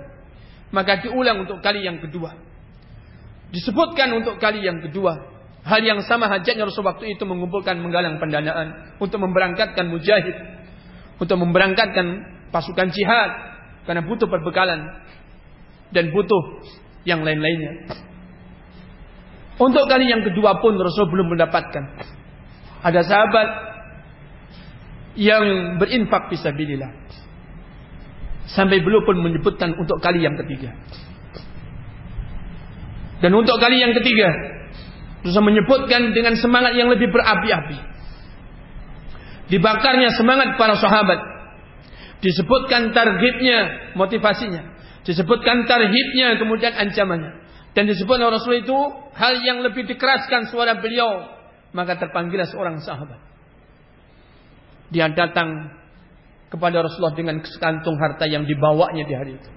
Speaker 3: Maka diulang untuk kali yang kedua. Disebutkan untuk kali yang kedua. Hal yang sama hajatnya Rasul waktu itu mengumpulkan menggalang pendanaan. Untuk memberangkatkan mujahid. Untuk memberangkatkan pasukan jihad. Karena butuh perbekalan. Dan butuh yang lain-lainnya. Untuk kali yang kedua pun Rasul belum mendapatkan. Ada sahabat yang berinfak fisabilillah. Sampai belum pun menyebutkan untuk kali yang ketiga. Dan untuk kali yang ketiga, terus menyebutkan dengan semangat yang lebih berapi-api. Dibakarnya semangat para sahabat. Disebutkan targetnya, motivasinya. Disebutkan tarhibnya, kemudian ancamannya. Dan disebut oleh Rasul itu hal yang lebih dikeraskan suara beliau maka terpanggillah seorang sahabat. Dia datang kepada Rasulullah dengan sekantung harta yang dibawanya di hari itu.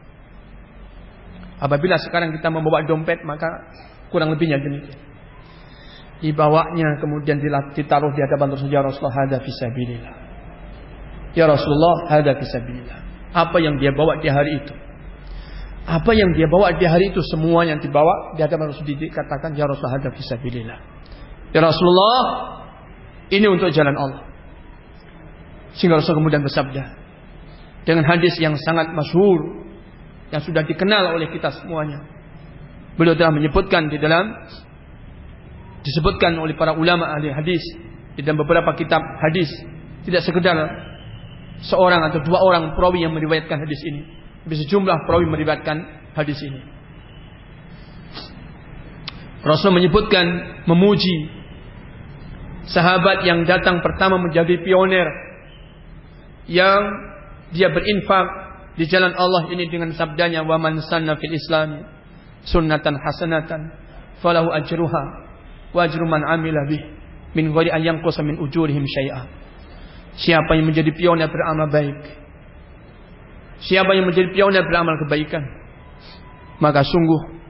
Speaker 3: Apabila sekarang kita membawa dompet maka kurang lebihnya demikian. Dibawanya kemudian ditaruh di hadapan Rasulullah Rasulullah hada fisabilillah. Ya Rasulullah hada fisabilillah. Apa yang dia bawa di hari itu? Apa yang dia bawa di hari itu semua yang dibawa di hadapan Rasulullah dikatakan ya Rasulullah hada fisabilillah. Ya Rasulullah, ini untuk jalan Allah. Sehingga Rasul kemudian bersabda dengan hadis yang sangat masyhur yang sudah dikenal oleh kita semuanya. Beliau telah menyebutkan di dalam disebutkan oleh para ulama ahli hadis di dalam beberapa kitab hadis. Tidak sekedar seorang atau dua orang perawi yang meriwayatkan hadis ini, tapi sejumlah perawi meriwayatkan hadis ini. Rasul menyebutkan memuji sahabat yang datang pertama menjadi pionir yang dia berinfak di jalan Allah ini dengan sabdanya wa man sanna fil islam sunnatan hasanatan falahu ajruha wa ajru man amila bih min ghairi an yanqusa min ujurihim syai'a siapa yang menjadi pionir beramal baik siapa yang menjadi pionir beramal kebaikan maka sungguh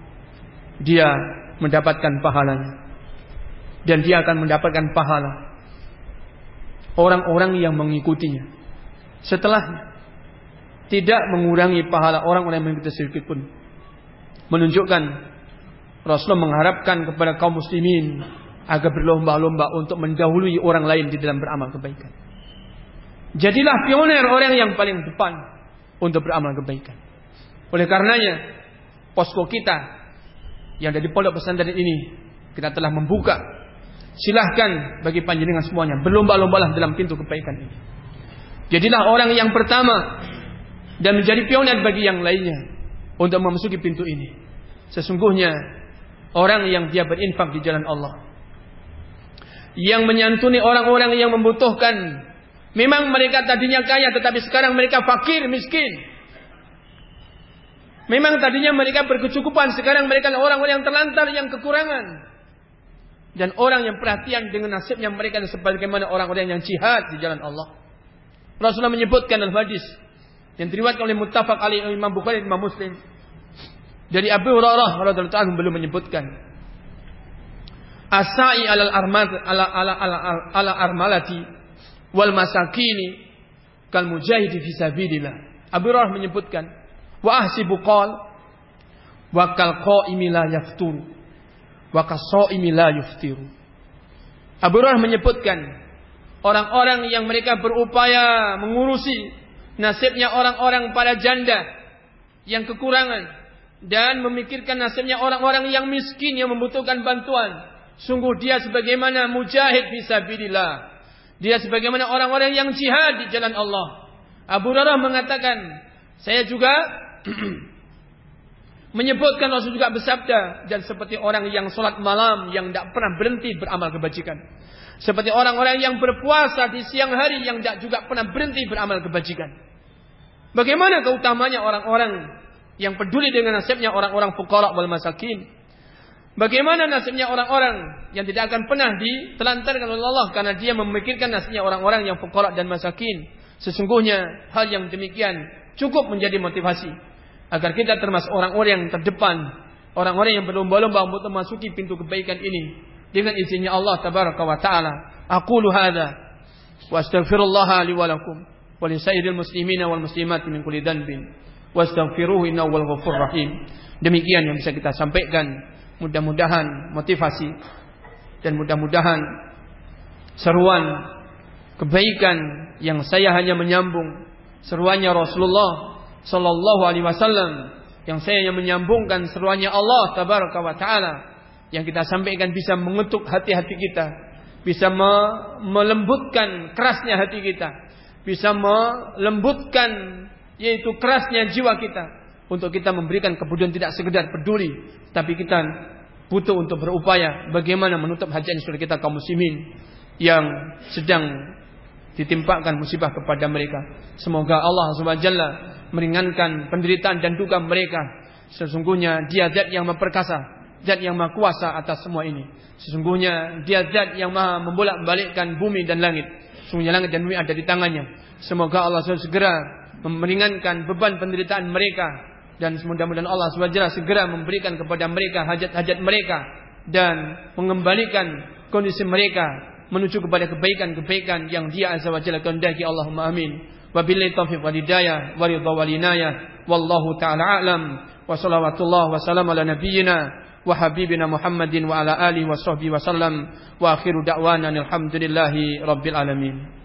Speaker 3: dia mendapatkan pahalanya dan dia akan mendapatkan pahala orang-orang yang mengikutinya. Setelahnya tidak mengurangi pahala orang-orang yang mengikuti sedikit pun. Menunjukkan Rasulullah mengharapkan kepada kaum muslimin agar berlomba-lomba untuk mendahului orang lain di dalam beramal kebaikan. Jadilah pionir orang yang paling depan untuk beramal kebaikan. Oleh karenanya, posko kita yang dari pondok pesantren ini kita telah membuka. Silahkan bagi panjenengan semuanya berlomba-lombalah dalam pintu kebaikan ini. Jadilah orang yang pertama dan menjadi pionir bagi yang lainnya untuk memasuki pintu ini. Sesungguhnya orang yang dia berinfak di jalan Allah yang menyantuni orang-orang yang membutuhkan. Memang mereka tadinya kaya tetapi sekarang mereka fakir, miskin. Memang tadinya mereka berkecukupan, sekarang mereka orang-orang yang terlantar, yang kekurangan. Dan orang yang perhatian dengan nasibnya mereka sebagaimana orang-orang yang jihad di jalan Allah. Rasulullah menyebutkan dalam hadis yang diriwayatkan oleh muttafaq alaihi Imam Bukhari dan Imam Muslim. Dari Abu Hurairah radhiyallahu anhu belum menyebutkan asai alal armat ala ala ala, ala armalati wal masakini kal mujahidi fi sabilillah. Abu Hurairah menyebutkan wa ahsibu qal wa kal qaimi la yaftur wa qasaimi la yuftiru. Abu Hurairah menyebutkan orang-orang yang mereka berupaya mengurusi nasibnya orang-orang para janda yang kekurangan dan memikirkan nasibnya orang-orang yang miskin yang membutuhkan bantuan Sungguh dia sebagaimana mujahid fisabilillah. Dia sebagaimana orang-orang yang jihad di jalan Allah. Abu Hurairah mengatakan, saya juga <clears throat> menyebutkan Rasul juga bersabda dan seperti orang yang sholat malam yang tidak pernah berhenti beramal kebajikan. Seperti orang-orang yang berpuasa di siang hari yang tidak juga pernah berhenti beramal kebajikan. Bagaimana keutamanya orang-orang yang peduli dengan nasibnya orang-orang fukara wal masakin. Bagaimana nasibnya orang-orang yang tidak akan pernah ditelantarkan oleh Allah karena dia memikirkan nasibnya orang-orang yang fuqara dan masakin. Sesungguhnya hal yang demikian cukup menjadi motivasi agar kita termasuk orang-orang yang terdepan, orang-orang yang berlomba-lomba untuk memasuki pintu kebaikan ini dengan izinnya Allah tabaraka wa taala. Aqulu hadza wa astaghfirullah li wa lakum wa li sayyidil muslimina wal muslimat min kulli dhanbin wastaghfiruhu innahu rahim. Demikian yang bisa kita sampaikan Mudah-mudahan motivasi dan mudah-mudahan seruan kebaikan yang saya hanya menyambung seruannya Rasulullah sallallahu alaihi wasallam yang saya hanya menyambungkan seruannya Allah tabaraka wa taala yang kita sampaikan bisa mengetuk hati-hati kita, bisa me melembutkan kerasnya hati kita, bisa melembutkan yaitu kerasnya jiwa kita untuk kita memberikan kepedulian tidak sekedar peduli tapi kita butuh untuk berupaya bagaimana menutup hajat saudara kita kaum muslimin yang sedang ditimpakan musibah kepada mereka. Semoga Allah SWT meringankan penderitaan dan duka mereka. Sesungguhnya dia zat yang memperkasa, zat yang maha kuasa atas semua ini. Sesungguhnya dia zat yang maha membolak-balikkan bumi dan langit. Sesungguhnya langit dan bumi ada di tangannya. Semoga Allah segera meringankan beban penderitaan mereka. Dan mudah-mudahan Allah SWT segera memberikan kepada mereka hajat-hajat mereka. Dan mengembalikan kondisi mereka menuju kepada kebaikan-kebaikan yang Dia Azza wa kehendaki. Allahumma amin. Wabillahi taufiq wal hidayah wa ridha wal inayah. Wallahu taala a'lam. Wa salawatullah wa salam ala nabiyyina wa habibina Muhammadin wa ala alihi wa sahbihi wa sallam. Wa akhiru da'wana alhamdulillahi rabbil alamin.